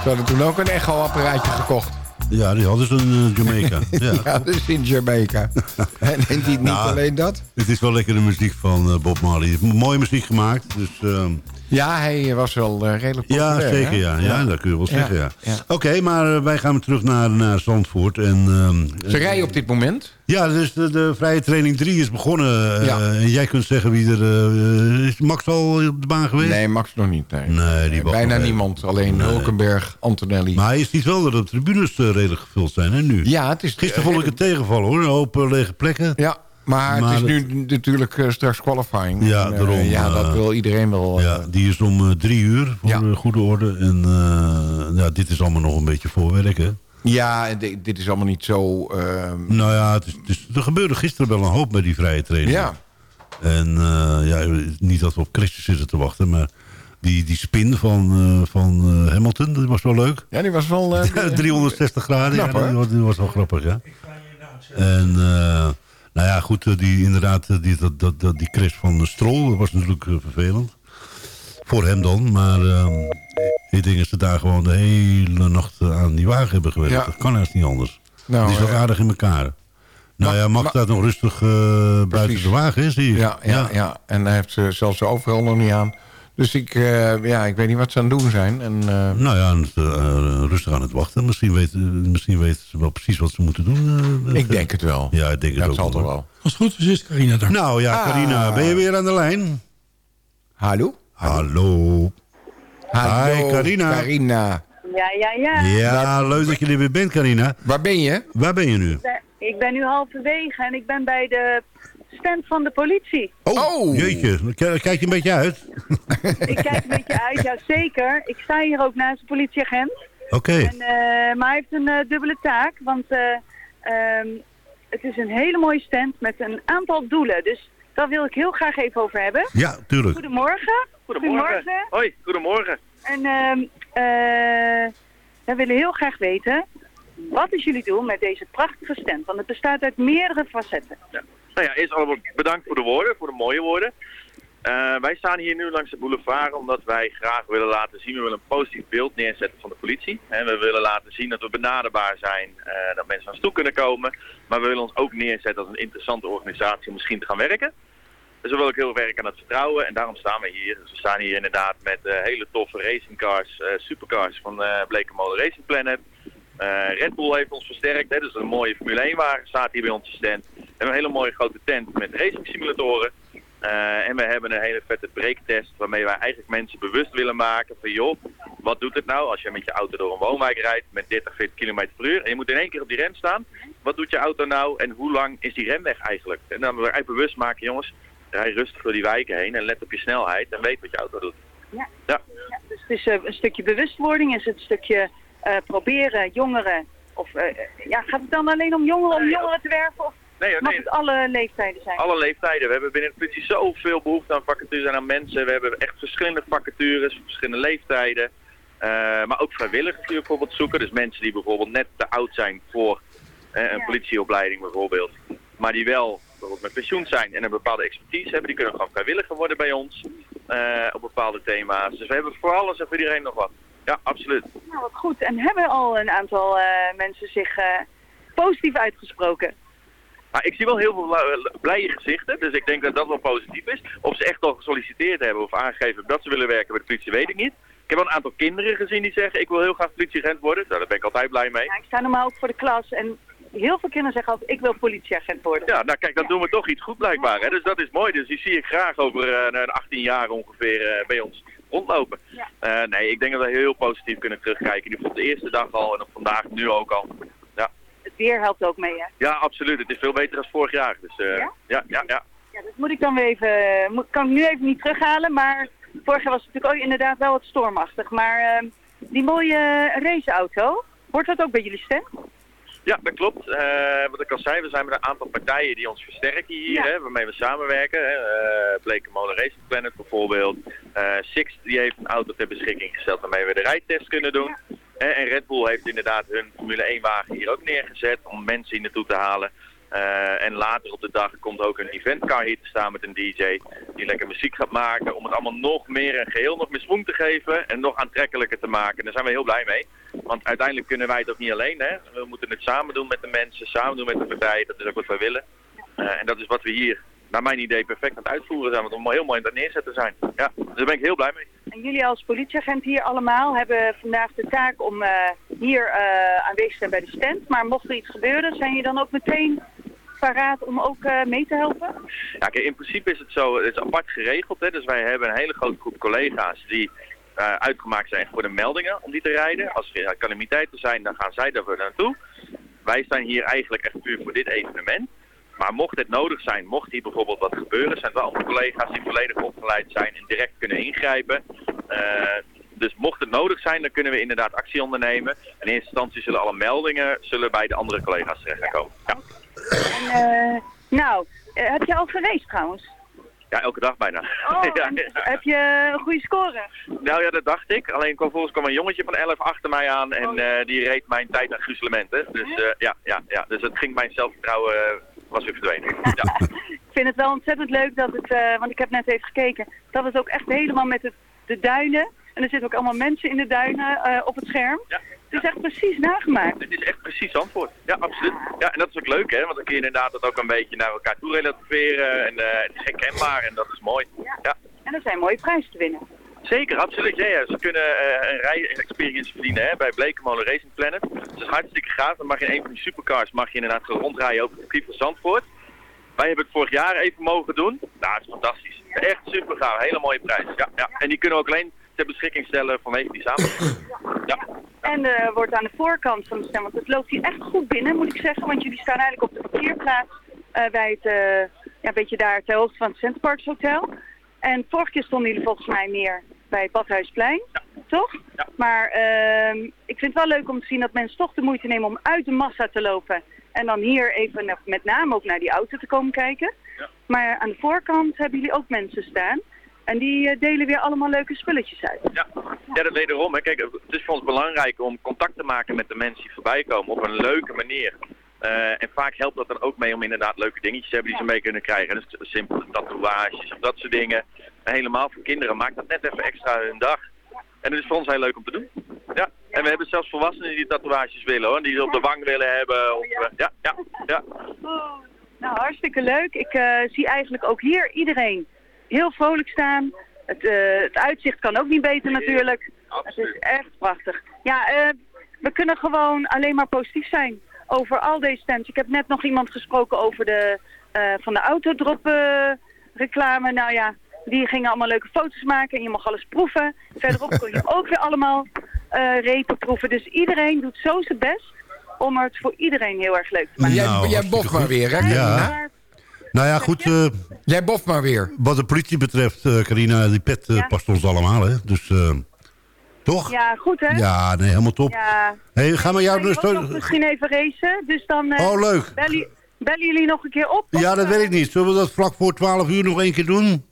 Ze hadden toen ook een echo-apparaatje gekocht. Ja, die hadden ze in eh, Jamaica. ja. Ja, dus in Jamaica. en, en niet, niet Nou, alleen dat. Het is wel lekkere muziek van eh, Bob Marley. Mooie muziek gemaakt. Dus, ehm, Ja, hij was wel eh, redelijk ja, zeker. Ja. Ja, dat kun je wel zeggen. Ja. ja. Oké, maar eh, wij gaan weer terug naar, naar Zandvoort. En, ehm, Ze rijden op dit moment. Ja, dus de, de vrije training 3 is begonnen. eh, Ja. En jij kunt zeggen wie er... eh, is Max al op de baan geweest? Nee, Max nog niet. Nee, Nee, die wacht Bijna niemand. Alleen Nee. Hulkenberg, Antonelli. Maar je ziet wel dat de tribunes redelijk gevuld zijn, hè, nu? Ja, het is... Gisteren vond ik het tegenvallen, hoor. Een hoop lege plekken. Ja, maar, Maar het is nu natuurlijk eh, straks qualifying. Ja, En, eh, daarom, ja, eh, dat wil iedereen wel. Ja, die is om drie uur, voor Ja. de goede orde. En ja, dit is allemaal nog een beetje voorwerk, hè? Ja, dit is allemaal niet zo... ehm, Nou ja, het is, het is- er gebeurde gisteren wel een hoop bij die vrije training. Ja. En ja, niet dat we op Christus zitten te wachten, maar die, die spin van, van Hamilton, dat was wel leuk. Ja, die was wel... die- 360 graden, Knap, ja, dat, was- wel grappig, ja. En nou ja, goed, eh, die, inderdaad, eh, die, dat, dat, dat, die crash van dat was natuurlijk eh, vervelend. Voor hem dan, maar ehm, ik denk dat ze daar gewoon de hele nacht aan die wagen hebben gewerkt. Ja. Dat kan haast niet anders. Nou, die is wel aardig in elkaar. Nou ja, Max Ma- staat nog rustig buiten de wagen, zie je. Ja, ja, ja. en hij heeft ze zelfs zijn overal nog niet aan. Dus ik, eh, ja, ik weet niet wat ze aan het doen zijn. En, eh, Nou ja, en, eh, rustig aan het wachten. Misschien weten, misschien weten ze wel precies wat ze moeten doen. ik denk het wel. Ja, ik denk het dat ook zal toch wel. Als het goed is, is Carina daar. Nou ja, Carina, Ah. ben je weer aan de lijn? Hallo? Hallo. Hallo, Hi, Carina. Carina. Ja, ja, ja. Ja, leuk dat je er weer bent, Carina. Waar ben je? Waar ben je nu? Ik ben nu halverwege en ik ben bij de stand van de politie. Oh, jeetje. K- Kijk je een beetje uit? Ik kijk een beetje uit, ja zeker. Ik sta hier ook naast een politieagent. Oké. En, eh, maar hij heeft een eh, dubbele taak, want eh, ehm, het is een hele mooie stand met een aantal doelen. Dus daar wil ik heel graag even over hebben. Ja, tuurlijk. Goedemorgen. Goedemorgen. Hoi, goedemorgen. En ehm eh, wij willen heel graag weten, wat is jullie doel met deze prachtige stand? Want het bestaat uit meerdere facetten. Nou ja, eerst allemaal bedankt voor de woorden, voor de mooie woorden. Eh, wij staan hier nu langs de boulevard omdat wij graag willen laten zien, we willen een positief beeld neerzetten van de politie. En we willen laten zien dat we benaderbaar zijn, eh, dat mensen naar ons toe kunnen komen. Maar we willen ons ook neerzetten als een interessante organisatie om misschien te gaan werken. Dus we willen ook heel werken aan het vertrouwen en daarom staan we hier. Dus we staan hier inderdaad met eh, hele toffe racingcars, supercars van Blekenmolen Racing Planet. Eh, Red Bull heeft ons versterkt, hè, dus een mooie Formule 1 wagen staat hier bij ons stand. We hebben een hele mooie grote tent met racing simulatoren. Eh, en we hebben een hele vette breektest waarmee wij eigenlijk mensen bewust willen maken van joh, wat doet het nou als je met je auto door een woonwijk rijdt met 30, 40 km per uur en je moet in één keer op die rem staan. Wat doet je auto nou en hoe lang is die remweg eigenlijk? En dan we eigenlijk bewust maken jongens, rij rustig door die wijken heen en let op je snelheid en weet wat je auto doet. Ja. Ja. Dus het is eh, een stukje bewustwording, is het een stukje proberen jongeren, of eh, ja, gaat het dan alleen om jongeren om jongeren te werven? Of Nee, hoor, mag nee. het alle leeftijden zijn? Alle leeftijden. We hebben binnen de politie zoveel behoefte aan vacatures en aan mensen. We hebben echt verschillende vacatures, verschillende leeftijden. Eh, maar ook vrijwilligers die we bijvoorbeeld zoeken. Dus mensen die bijvoorbeeld net te oud zijn voor eh, een politieopleiding bijvoorbeeld. Maar die wel bijvoorbeeld met pensioen zijn en een bepaalde expertise hebben. Die kunnen gewoon vrijwilliger worden bij ons eh, op bepaalde thema's. Dus we hebben voor alles en voor iedereen nog wat. Ja, absoluut. Nou, wat goed. En hebben al een aantal eh, mensen zich eh, positief uitgesproken? Maar ik zie wel heel veel blije gezichten, dus ik denk dat dat wel positief is. Of ze echt al gesolliciteerd hebben of aangegeven dat ze willen werken bij de politie, weet ik niet. Ik heb wel een aantal kinderen gezien die zeggen, ik wil heel graag politieagent worden. Nou, daar ben ik altijd blij mee. Ja, ik sta normaal ook voor de klas en heel veel kinderen zeggen altijd, ik wil politieagent worden. Ja, nou kijk, dan doen we toch iets goed blijkbaar. Hè? Dus dat is mooi. Dus die zie ik graag over een 18 jaar ongeveer eh, bij ons rondlopen. Eh, nee, ik denk dat we heel positief kunnen terugkijken. Nu op de eerste dag al en op vandaag nu ook al. Ja, Het weer helpt ook mee, hè? ja absoluut. Het is veel beter dan vorig jaar. Dus eh, Ja? ja, ja, ja. Ja, dat moet ik dan weer even, moet, kan ik nu even niet terughalen, maar vorig jaar was het natuurlijk ook inderdaad wel wat stormachtig. Maar eh, die mooie raceauto, wordt dat ook bij jullie stem? Ja, dat klopt. Eh, wat ik al zei, we zijn met een aantal partijen die ons versterken hier, hè, waarmee we samenwerken. Hè. Uh, Blekenmolen Racing Planet bijvoorbeeld. Eh Six die heeft een auto ter beschikking gesteld waarmee we de rijtest kunnen doen. Eh, en Red Bull heeft inderdaad hun Formule 1 wagen hier ook neergezet om mensen hier naartoe te halen. Eh, en later op de dag komt ook een eventcar hier te staan met een DJ die lekker muziek gaat maken om het allemaal nog meer een geheel, nog meer swoon te geven en nog aantrekkelijker te maken. En daar zijn we heel blij mee. Want uiteindelijk kunnen wij het ook niet alleen. Hè? We moeten het samen doen met de mensen, samen doen met de partijen. Dat is ook wat wij willen. Eh, en dat is wat we hier, naar mijn idee, perfect aan het uitvoeren zijn. Want we heel mooi aan het neerzetten zijn. Ja, dus daar ben ik heel blij mee. En jullie als politieagent hier allemaal hebben vandaag de taak om eh, hier aanwezig te zijn bij de stand. Maar mocht er iets gebeuren, zijn je dan ook meteen paraat om ook eh, mee te helpen? Ja, in principe is het zo, het is apart geregeld. Hè? Dus wij hebben een hele grote groep collega's die eh, uitgemaakt zijn voor de meldingen om die te rijden. Als er calamiteiten zijn, dan gaan zij daarvoor naartoe. Wij zijn hier eigenlijk echt puur voor dit evenement. Maar mocht het nodig zijn, mocht hier bijvoorbeeld wat gebeuren, zijn andere collega's die volledig opgeleid zijn en direct kunnen ingrijpen. Eh, dus mocht het nodig zijn, dan kunnen we inderdaad actie ondernemen. En in eerste instantie zullen alle meldingen zullen bij de andere collega's terecht gaan komen. Ja. En, eh, nou, eh, heb je al gereisd trouwens? ja, elke dag bijna. Oh, Ja, heb je een goede score? Nou ja, dat dacht ik. Alleen kwam volgens kwam een jongetje van 11 achter mij aan en Oh, eh, die reed mijn tijd naar gruzelementen. Dus ja, ja, ja. Dus het ging mijn zelfvertrouwen was weer verdwenen. Ja. Ik vind het wel ontzettend leuk dat het, want ik heb net even gekeken, dat het ook echt helemaal met het, de duinen, en er zitten ook allemaal mensen in de duinen eh, op het scherm. Het is echt precies nagemaakt. Het is echt precies antwoord. Ja, absoluut. Ja, en dat is ook leuk, hè? Want dan kun je inderdaad dat ook een beetje naar elkaar toe relativeren. En eh, het is herkenbaar en dat is mooi. Ja. En er zijn mooie prijzen te winnen. Zeker, absoluut. Ja, ja. Ze kunnen eh, een rij-experience verdienen hè, bij Blekemolen Racing Planet. Dat is hartstikke gaaf. Dan mag je in een van die supercars mag je inderdaad rondrijden over het circuit van Zandvoort. Wij hebben het vorig jaar even mogen doen. Nou, het is fantastisch. Echt super gaaf. Hele mooie prijs. Ja, ja. En die kunnen we ook alleen ter beschikking stellen vanwege die samenwerking. Ja. En er wordt aan de voorkant van de stem, want het loopt hier echt goed binnen, moet ik zeggen. Want jullie staan eigenlijk op de parkeerplaats eh, bij het, eh, ja, een beetje daar ter hoogte van het Centerparks Hotel. En vorige keer stonden jullie volgens mij meer bij het Badhuisplein, toch? Maar ehm, ik vind het wel leuk om te zien dat mensen toch de moeite nemen om uit de massa te lopen. En dan hier even met name ook naar die auto te komen kijken. Maar aan de voorkant hebben jullie ook mensen staan. En die eh, delen weer allemaal leuke spulletjes uit. Ja, ja dat wederom. Hè. Kijk, het is voor ons belangrijk om contact te maken met de mensen die voorbij komen op een leuke manier. Eh, en vaak helpt dat dan ook mee om inderdaad leuke dingetjes te hebben die ze mee kunnen krijgen. Dus simpele tatoeages of dat soort dingen. En helemaal voor kinderen maakt dat net even extra hun dag. En het is voor ons heel leuk om te doen. Ja, en we hebben zelfs volwassenen die tatoeages willen hoor. Die ze op de wang willen hebben. Of, eh, ja, ja, ja. Nou, hartstikke leuk. Ik zie eigenlijk ook hier iedereen heel vrolijk staan. Het, eh, het uitzicht kan ook niet beter natuurlijk. Het is echt prachtig. Ja, eh, we kunnen gewoon alleen maar positief zijn over al deze stands. Ik heb net nog iemand gesproken over de, eh, van de autodrop eh, reclame. Nou ja, die gingen allemaal leuke foto's maken en je mag alles proeven. Verderop kon je ook weer allemaal eh repen proeven. Dus iedereen doet zo zijn best om het voor iedereen heel erg leuk te maken. jij, Nou, jij boft maar weer, hè, Ja. Nou ja, goed. eh, Jij boft maar weer. wat de politie betreft, eh, Carina, die pet eh, Ja. past ons allemaal, hè. Dus, eh, toch? Ja, goed hè? Ja, nee, helemaal top. Ja. Hey, gaan we jou Ik dus... nog misschien even racen, dus dan eh, Oh, leuk. Bellen, bellen jullie nog een keer op? Ja, dat weet ik niet. Zullen we dat vlak voor 12 uur nog één keer doen?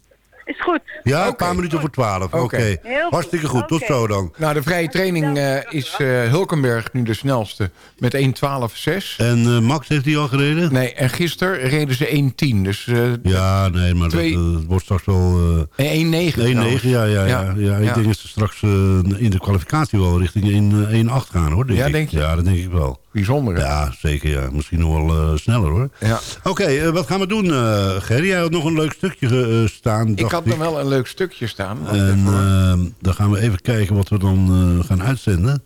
Is goed. Ja, een paar minuten voor 12. Oké. Oké. Heel goed. Hartstikke goed. Tot zo dan. Nou, de vrije training eh, is eh, Hulkenberg nu de snelste met 1.12.6. En eh, Max heeft hij al gereden? Nee, en gisteren reden ze 1.10. Dus eh Ja, nee, maar Twee- dat, het wordt straks wel... eh 1.9 1-9, trouwens. ja, ja, ja. Ja, ja. Ik ja. denk dat ze straks in de kwalificatie wel richting 1, eh, 1-8 gaan, hoor. Denk Ja, ik. denk je? Ja, dat denk ik wel. Bijzonder. Ja, zeker. Ja. Misschien nog wel eh, sneller, hoor. Ja. Oké, eh, wat gaan we doen, eh Gerry? Jij had nog een leuk stukje staan, Ik had er wel een leuk stukje staan. Wacht En ehm, dan gaan we even kijken wat we dan eh, gaan uitzenden.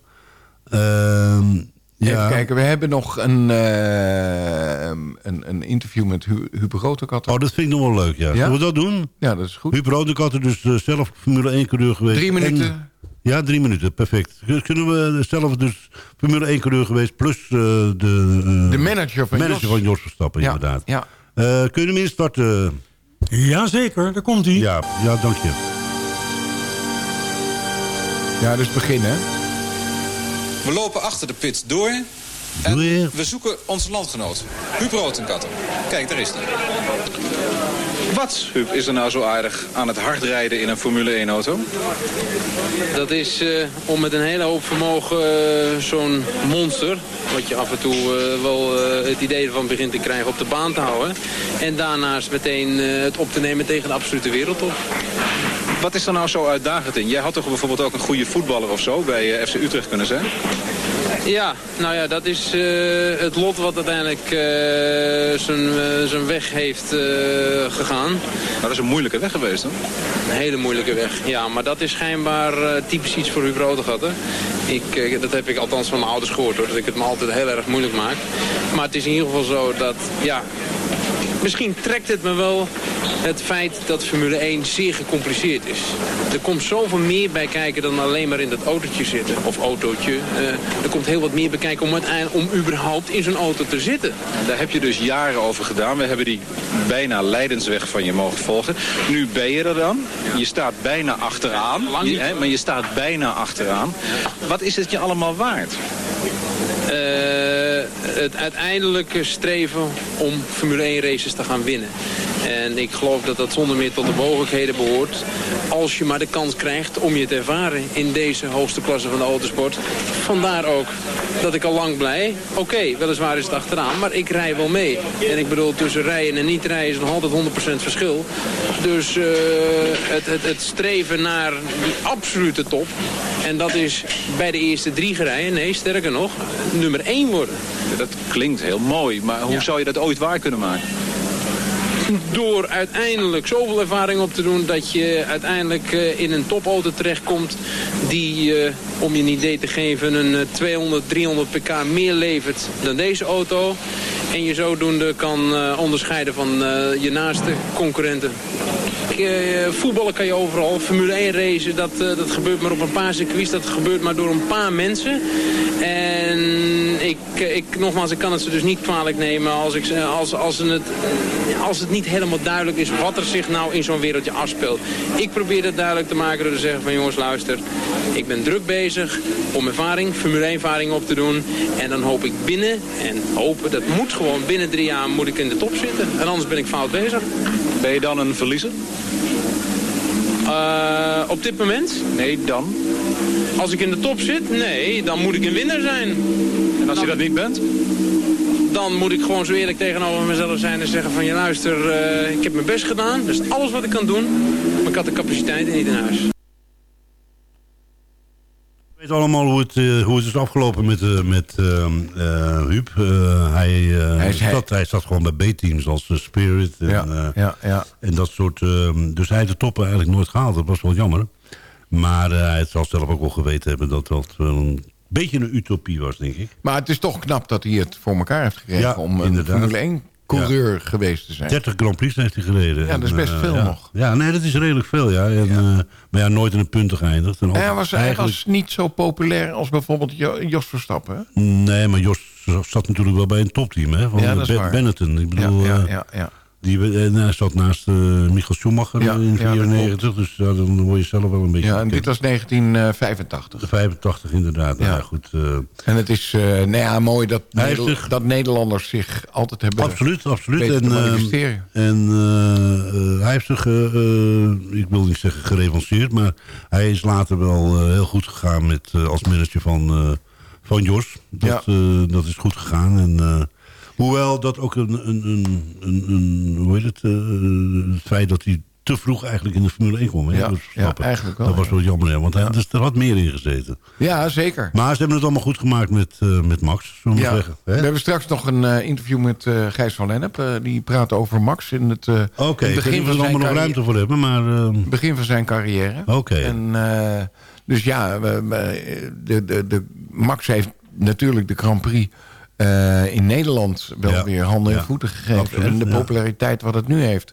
Ehm, Even ja. kijken, we hebben nog een, eh, een, een interview met Hu Huub. Oh, dat vind ik nog wel leuk, ja. Ja? Zullen we dat doen? Ja, dat is goed. Huub Rodekatter, dus zelf Formule 1 coureur geweest. Drie minuten. En- ja, drie minuten, perfect. Kunnen we zelf dus Formule 1 coureur geweest... plus eh, de, eh, De manager van manager Jos. van Jos Verstappen, Ja, inderdaad. ja. Eh, kun je hem instarten? Jazeker, daar komt hij. Ja, ja, dank je. Ja, dus beginnen. We lopen achter de pit door. En we zoeken onze landgenoot. Huub Rotenkatten. Kijk, daar is hij. Wat, Huub, is er nou zo aardig aan het hardrijden in een Formule 1 auto? Dat is eh, om met een hele hoop vermogen eh, zo'n monster... wat je af en toe eh, wel het idee ervan begint te krijgen op de baan te houden. En daarnaast meteen het op te nemen tegen de absolute wereldtop. Wat is er nou zo uitdagend in? Jij had toch bijvoorbeeld ook een goede voetballer of zo bij eh, FC Utrecht kunnen zijn? Ja, nou ja, dat is eh, het lot wat uiteindelijk eh, zijn weg heeft gegaan. Nou, dat is een moeilijke weg geweest, hoor. Een hele moeilijke weg, ja. Maar dat is schijnbaar typisch iets voor Huub Rodegatten. Ik, dat heb ik althans van mijn ouders gehoord, hoor. Dat ik het me altijd heel erg moeilijk maak. Maar het is in ieder geval zo dat, ja... Misschien trekt het me wel het feit dat Formule 1 zeer gecompliceerd is. Er komt zoveel meer bij kijken dan alleen maar in dat autootje zitten. Of autootje. Eh, er komt heel wat meer bij kijken om, uiteindelijk, om überhaupt in zo'n auto te zitten. Daar heb je dus jaren over gedaan. We hebben die bijna leidensweg van je mogen volgen. Nu ben je er dan. Je staat bijna achteraan. Lang Je- niet. hè, maar je staat bijna achteraan. Wat is het je allemaal waard? Eh, het uiteindelijke streven om Formule 1 races te gaan winnen. En ik geloof dat dat zonder meer tot de mogelijkheden behoort. Als je maar de kans krijgt om je te ervaren in deze hoogste klasse van de autosport. Vandaar ook dat ik al lang blij. Oké, weliswaar is het achteraan, maar ik rij wel mee. En ik bedoel, tussen rijden en niet rijden is nog altijd 100% verschil. Dus eh, het, het, het streven naar die absolute top. En dat is bij de eerste drie gerijen, nee, sterker nog, nummer één worden. Dat klinkt heel mooi, maar hoe zou je dat ooit waar kunnen maken? Door uiteindelijk zoveel ervaring op te doen dat je uiteindelijk eh, in een topauto terechtkomt die, eh, om je een idee te geven, een eh, 200, 300 pk meer levert dan deze auto. En je zodoende kan eh, onderscheiden van eh, je naaste concurrenten. Eh, voetballen kan je overal. Formule 1 racen, dat, eh, dat gebeurt maar op een paar circuits. Dat gebeurt maar door een paar mensen. En ik, eh, ik, nogmaals, ik kan het ze dus niet kwalijk nemen als, ik, als, als, het, als het niet helemaal duidelijk is wat er zich nou in zo'n wereldje afspeelt. Ik probeer het duidelijk te maken door te zeggen van jongens, luister. Ik ben druk bezig om ervaring, Formule 1 ervaring op te doen. En dan hoop ik binnen, en hopen, dat moet gewoon binnen drie jaar moet ik in de top zitten. En anders ben ik fout bezig. Ben je dan een verliezer? Eh, op dit moment? Nee, dan? Als ik in de top zit? Nee, dan moet ik een winnaar zijn. En als je dat niet bent? Dan moet ik gewoon zo eerlijk tegenover mezelf zijn en zeggen van... je luister, eh, ik heb mijn best gedaan. Is alles wat ik kan doen. Maar ik had de capaciteiten niet in huis. We weten allemaal hoe het, eh, hoe het is afgelopen met, eh, met eh, Huub. Hij, Hij zat, hij zat gewoon bij B-teams als Spirit. En, Ja, ja, ja. en dat soort... ehm, dus hij de toppen eigenlijk nooit gehaald. Dat was wel jammer. Maar hij zal zelf ook wel geweten hebben dat dat wel een beetje een utopie was, denk ik. Maar het is toch knap dat hij het voor elkaar heeft gekregen... Om een inderdaad. Formule 1 coureur geweest te zijn. 30 Grand Prix heeft hij gereden. Ja, dat is En, best eh, veel ja. nog. Ja, nee, dat is redelijk veel, ja. En, eh, maar ja, nooit in een punten geëindigd. En hij was, eigenlijk- was niet zo populair als bijvoorbeeld Jo- Jos Verstappen. hè? Nee, maar Jos zat natuurlijk wel bij een topteam, hè? Van Ja, dat is Ben- waar. Benetton. Ik bedoel, Ja, ja, eh, ja, ja. Die, eh, hij zat naast eh, Michael Schumacher Ja, in ja, dat 94. dus ja, dan word je zelf wel een beetje... Ja, en dit was 1985. 85 inderdaad. Ja, Ja. ja goed. eh, En het is eh, nou ja, mooi dat, zich- dat Nederlanders zich altijd hebben absoluut, absoluut. En, eh, en eh, eh, hij heeft zich, eh, eh, ik wil niet zeggen gerevanceerd, maar hij is later wel eh, heel goed gegaan met, eh, als manager van, eh, van Jos. Dat, eh, dat is goed gegaan. En, eh, hoewel dat ook een, een, een, een, een- hoe heet het, eh, het feit dat hij te vroeg eigenlijk in de Formule 1 kwam. hè, Ja, ja, eigenlijk wel, Dat was wel jammer, hè, want hij, dus, er had meer in gezeten. Ja, zeker. Maar ze hebben het allemaal goed gemaakt met, eh, met Max, zullen we Ja. zeggen. We hè? hebben straks nog een eh, interview met eh, Gijs van Lennep. Die praat over Max in het, Oké, in het begin, van we zijn allemaal nog carrière- ruimte voor hebben, maar... eh, begin van zijn carrière. Oké. En, dus ja, we- we- de, de, de, Max heeft natuurlijk de Grand Prix eh, in Nederland wel Ja. weer handen en Ja. voeten gegeven. Absoluut, en de ja. populariteit wat het nu heeft.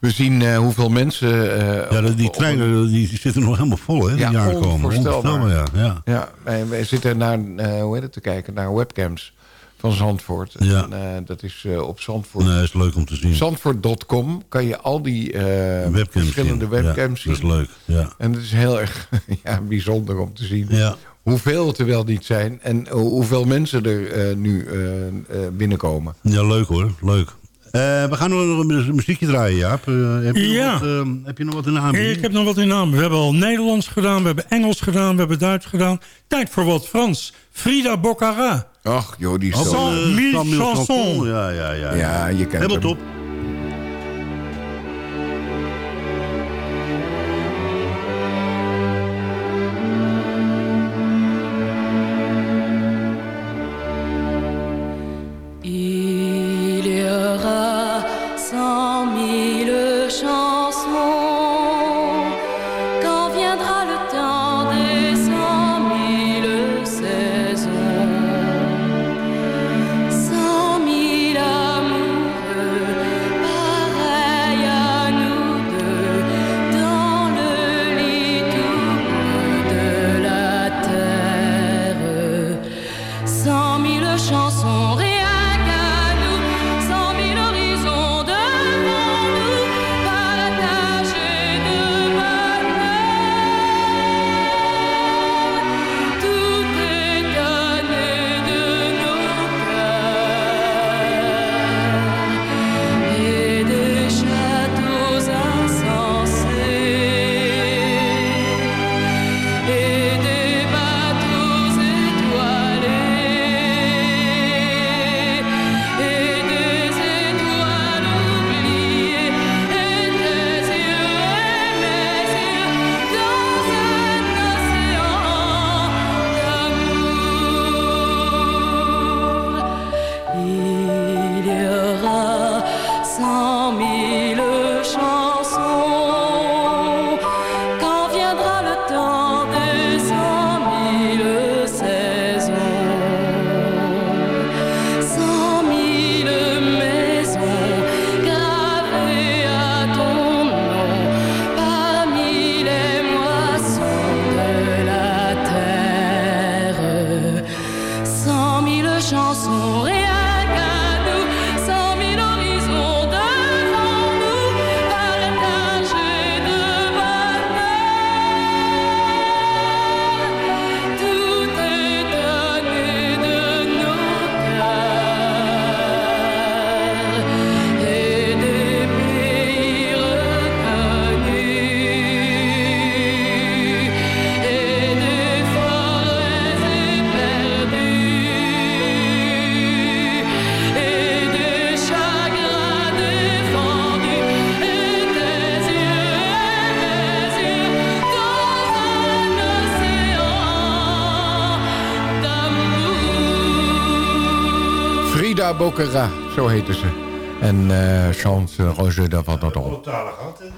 We zien eh, hoeveel mensen... eh, Ja, die treinen die, zitten nog helemaal vol, hè, die Ja, onvoorstelbaar. ja. ja. Ja, wij, wij zitten naar, hoe heet het te kijken, naar webcams van Zandvoort. Ja. En, dat is op Zandvoort. Nee, is leuk om te zien. Zandvoort.com kan je al die Webcams verschillende zien. webcams Ja, zien. dat is leuk, ja. En het is heel erg ja, bijzonder om te zien. Ja. Hoeveel het er wel niet zijn. En ho- hoeveel mensen er eh, nu eh, eh, binnenkomen. Ja, leuk hoor. Leuk. Eh, we gaan nog een mu- muziekje draaien, Jaap. Heb, je Ja. nog wat, eh, heb je nog wat in de aanbieding? Ik heb nog wat in naam. We hebben al Nederlands gedaan, we hebben Engels gedaan, we hebben Duits gedaan. Tijd voor wat Frans. Frida Boccara. Ach, joh, die is zo... Mille chansons. Ja, ja, ja. Ja, je kent Helemaal hem. top. Boccara, zo heette ze. En eh Chance Roger, dat wat dat al.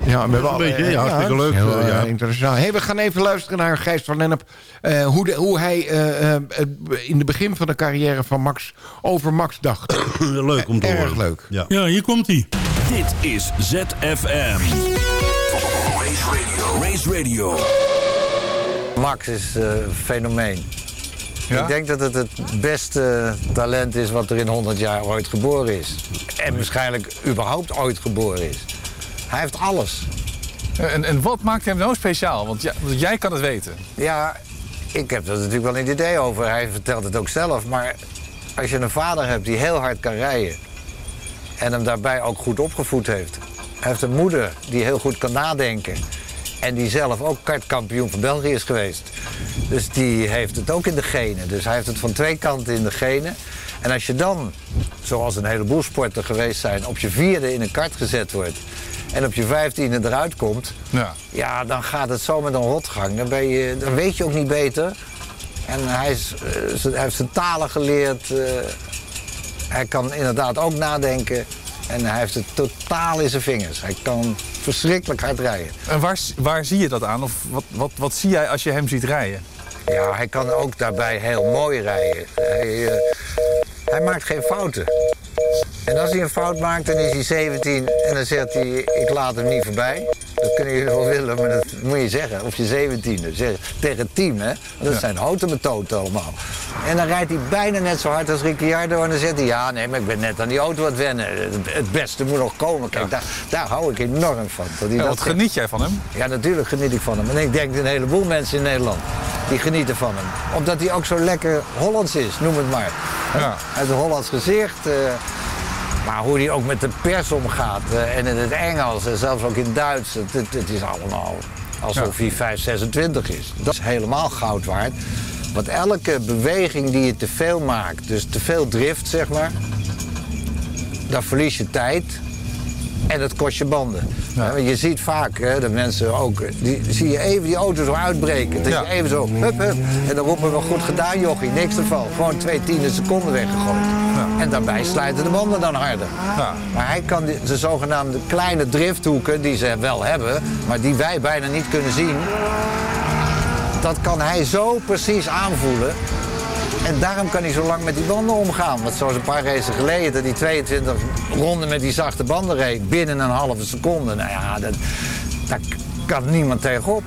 Ja, we hebben een beetje, ja, hartstikke leuk, Heel, eh, eh, ja. interessant. Hey, we gaan even luisteren naar Gijs van Lennep. eh, hoe, de, hoe hij eh, eh, in de begin van de carrière van Max over Max dacht. leuk om te Erg horen. leuk. Ja. Ja, hier komt hij. Dit is ZFM. Race Radio. Race Radio. Max is eh, een fenomeen. Ik denk dat het het beste talent is wat er in 100 jaar ooit geboren is. En waarschijnlijk überhaupt ooit geboren is. Hij heeft alles. En, en wat maakt hem nou speciaal? Want jij, want jij kan het weten. Ja, ik heb er natuurlijk wel een idee over. Hij vertelt het ook zelf. Maar als je een vader hebt die heel hard kan rijden... en hem daarbij ook goed opgevoed heeft... hij heeft een moeder die heel goed kan nadenken... en die zelf ook kartkampioen van België is geweest. Dus die heeft het ook in de genen. Dus hij heeft het van twee kanten in de genen. En als je dan, zoals een heleboel sporten geweest zijn... op je vierde in een kart gezet wordt... en op je vijftiende eruit komt... Ja. Ja, dan gaat het zo met een rotgang. Dan, ben je, dan weet je ook niet beter. En hij, is, eh, hij heeft zijn talen geleerd. eh, hij kan inderdaad ook nadenken. En hij heeft het totaal in zijn vingers. Hij kan verschrikkelijk hard rijden. En waar, waar zie je dat aan? Of wat, wat, wat zie jij als je hem ziet rijden? Ja, hij kan ook daarbij heel mooi rijden. Hij, eh, hij maakt geen fouten. En als hij een fout maakt, dan is hij 17 en dan zegt hij: Ik laat hem niet voorbij. Dat kunnen jullie wel willen, maar dat moet je zeggen. Op je 17e. Zeg, tegen het team, hè? Dat Ja. zijn houten metoten allemaal. En dan rijdt hij bijna net zo hard als Ricciardo. En dan zegt hij: Ja, nee, maar ik ben net aan die auto aan het wennen. Het, het beste moet nog komen. Kijk, daar, daar hou ik enorm van. Dat hij Ja, dat wat geniet jij van hem? Ja, natuurlijk geniet ik van hem. En ik denk een heleboel mensen in Nederland die genieten van hem. Omdat hij ook zo lekker Hollands is, noem het maar. Ja. Uit een Hollands gezicht. eh, Maar hoe die ook met de pers omgaat eh, en in het Engels en zelfs ook in Duits, het, het, het is allemaal alsof hij 526 is. Dat is helemaal goud waard. Want elke beweging die je te veel maakt, dus te veel drift zeg maar, dan verlies je tijd en dat kost je banden. Ja, je ziet vaak hè, dat mensen ook, die, zie je even die auto zo uitbreken. Dat je even zo, hup, hup. En dan roepen we goed gedaan jochie, niks ervan. Gewoon twee tiende seconden weggegooid. En daarbij slijten de banden dan harder. Maar hij kan de zogenaamde kleine drifthoeken, die ze wel hebben, maar die wij bijna niet kunnen zien, dat kan hij zo precies aanvoelen. En daarom kan hij zo lang met die banden omgaan. Want zoals een paar races geleden, dat hij 22 ronden met die zachte banden reed binnen een halve seconde. Nou ja, dat, daar kan niemand tegenop.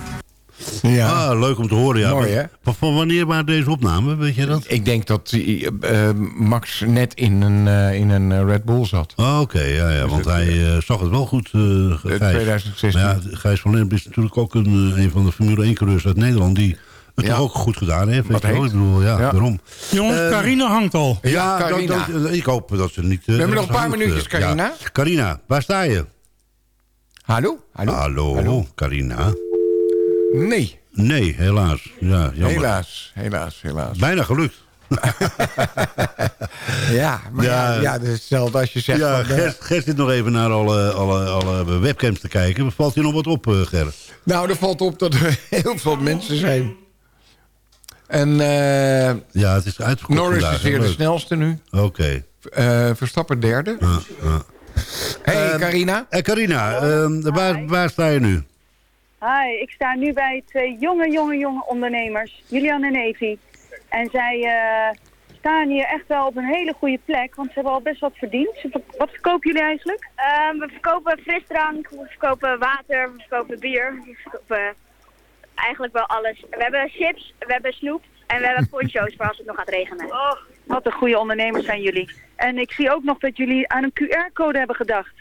Ja. Ah, leuk om te horen, ja. Mooi, hè? Van, van wanneer waren deze opnamen, weet je dat? Ik denk dat eh, eh, Max net in een, eh, in een Red Bull zat. Ah, Oké, ja, ja, want het, hij eh, zag het wel goed, eh Gijs. 2016. Maar ja, Gijs van Lennep is natuurlijk ook een, een van de Formule 1-coureurs uit Nederland... die het Ja. toch ook goed gedaan heeft. Wat heet? Ik bedoel, ja, Ja. daarom. Jongens, Eh, Carina hangt al. Ja, dat- Carina. dat- ik hoop dat ze niet... eh, We hebben nog een paar hangt, minuutjes, eh, Carina. ja. Carina, waar sta je? Hallo? Hallo? Hallo, Carina. Nee. Nee, helaas. Ja, jammer. Helaas, helaas, helaas. Bijna gelukt. Ja, maar ja, Ja. ja, dat is hetzelfde als je zegt... Ja, van, Gert, Gert zit nog even naar alle, alle, alle webcams te kijken. Valt je nog wat op, Gert? nou, er valt op dat er heel veel mensen zijn. En eh, Ja, het is uitgekocht Norris vandaag, is weer de snelste nu. Oké. Eh, Verstappen derde. Ja, ja. hey, Ehm, Carina. Eh, Carina, ehm, waar, waar sta je nu? Hi, ik sta nu bij twee jonge, jonge, jonge ondernemers, Julian en Evi. En zij eh, staan hier echt wel op een hele goede plek, want ze hebben al best wat verdiend. Wat verkopen jullie eigenlijk? Ehm, we verkopen frisdrank, we verkopen water, we verkopen bier. We verkopen eigenlijk wel alles. We hebben chips, we hebben snoep en we hebben poncho's voor als het nog gaat regenen. Oh, wat een goede ondernemers zijn jullie. En ik zie ook nog dat jullie aan een QR-code hebben gedacht.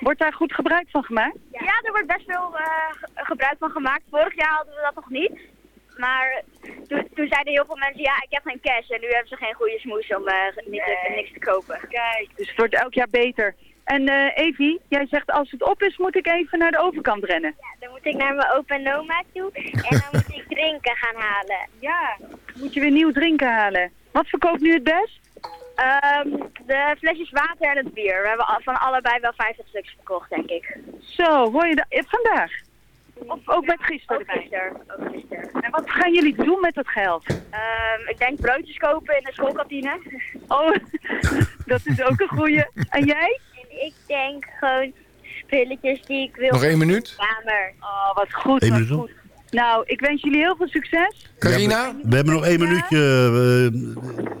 Wordt daar goed gebruik van gemaakt? Ja, er wordt best veel eh, ge- gebruik van gemaakt. Vorig jaar hadden we dat nog niet. Maar toen, toen zeiden heel veel mensen, ja, ik heb geen cash. En nu hebben ze geen goede smoes om niet te- niks te kopen. Kijk, dus het wordt elk jaar beter. En eh Evi, jij zegt als het op is moet ik even naar de overkant rennen. Dan moet ik naar mijn opa en oma toe en dan moet ik drinken gaan halen. Ja, moet je weer nieuw drinken halen. Wat verkoopt nu het best? Ehm, de flesjes water en het bier. We hebben van allebei wel 50 stuks verkocht, denk ik. Zo, hoor je dat? Vandaag? Of ook met gisteren? Ook gisteren. Ook gisteren. En wat gaan jullie doen met dat geld? Ehm, ik denk broodjes kopen in de schoolkantine. Oh, dat is ook een goeie. En jij? Ik denk gewoon spulletjes die ik wil. Nog één minuut. Kamer. Oh, wat goed, Eén wat minuut goed. Nou, ik wens jullie heel veel succes. Carina. We hebben nog één minuutje,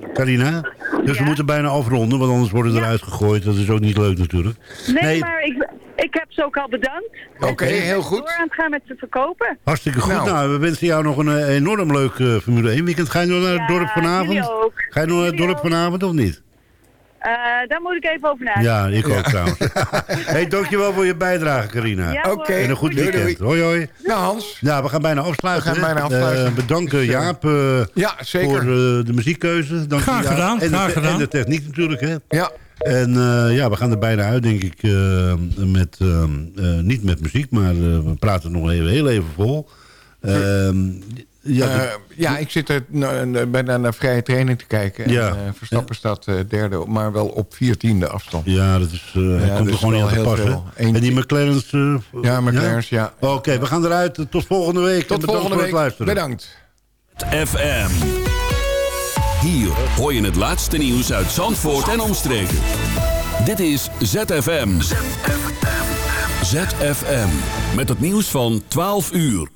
eh, Carina. Dus we moeten bijna afronden, want anders worden we eruit gegooid. Dat is ook niet leuk natuurlijk. Nee, maar ik, ik heb ze ook al bedankt. Oké, heel goed. Door aan het gaan met ze verkopen. Hartstikke goed. Nou. Nou, we wensen jou nog een eh, enorm leuk eh, Formule 1 weekend. Ga je nog naar het Ja, dorp vanavond? ook. Ga je nog naar het dorp ook. vanavond of niet? Eh, daar moet ik even over nadenken. Ja, ik ook trouwens. hey, dankjewel voor je bijdrage, Carina. Ja, Oké. En een goed weekend. doei. Hoi, hoi. Nou, Hans. Ja, we gaan bijna afsluiten. We gaan bijna afsluiten. Eh, bedanken Jaap eh, Ja, zeker. voor eh, de muziekkeuze. Dank Graag Jaap. gedaan, En de, graag te- gedaan. En de techniek natuurlijk, hè. Ja. En eh, ja, we gaan er bijna uit, denk ik. eh, met, niet met muziek, maar eh, we praten nog even, heel even vol. Ehm, ja, Eh, ja, ik zit er na- bijna naar vrije training te kijken. En, Ja. eh, Verstappen staat eh, derde, maar wel op viertiende afstand. ja, dat is, eh hij komt er dus gewoon niet wel aan te heel passen. veel. Eén- En die McLaren's... eh, Ja, McLaren's, ja. Oké, we gaan eruit. Tot volgende week. En Tot volgende week. luisteren. Bedankt. FM. Hier hoor je het laatste nieuws uit Zandvoort en omstreken. Dit is ZFM. ZFM. Met het nieuws van 12 uur.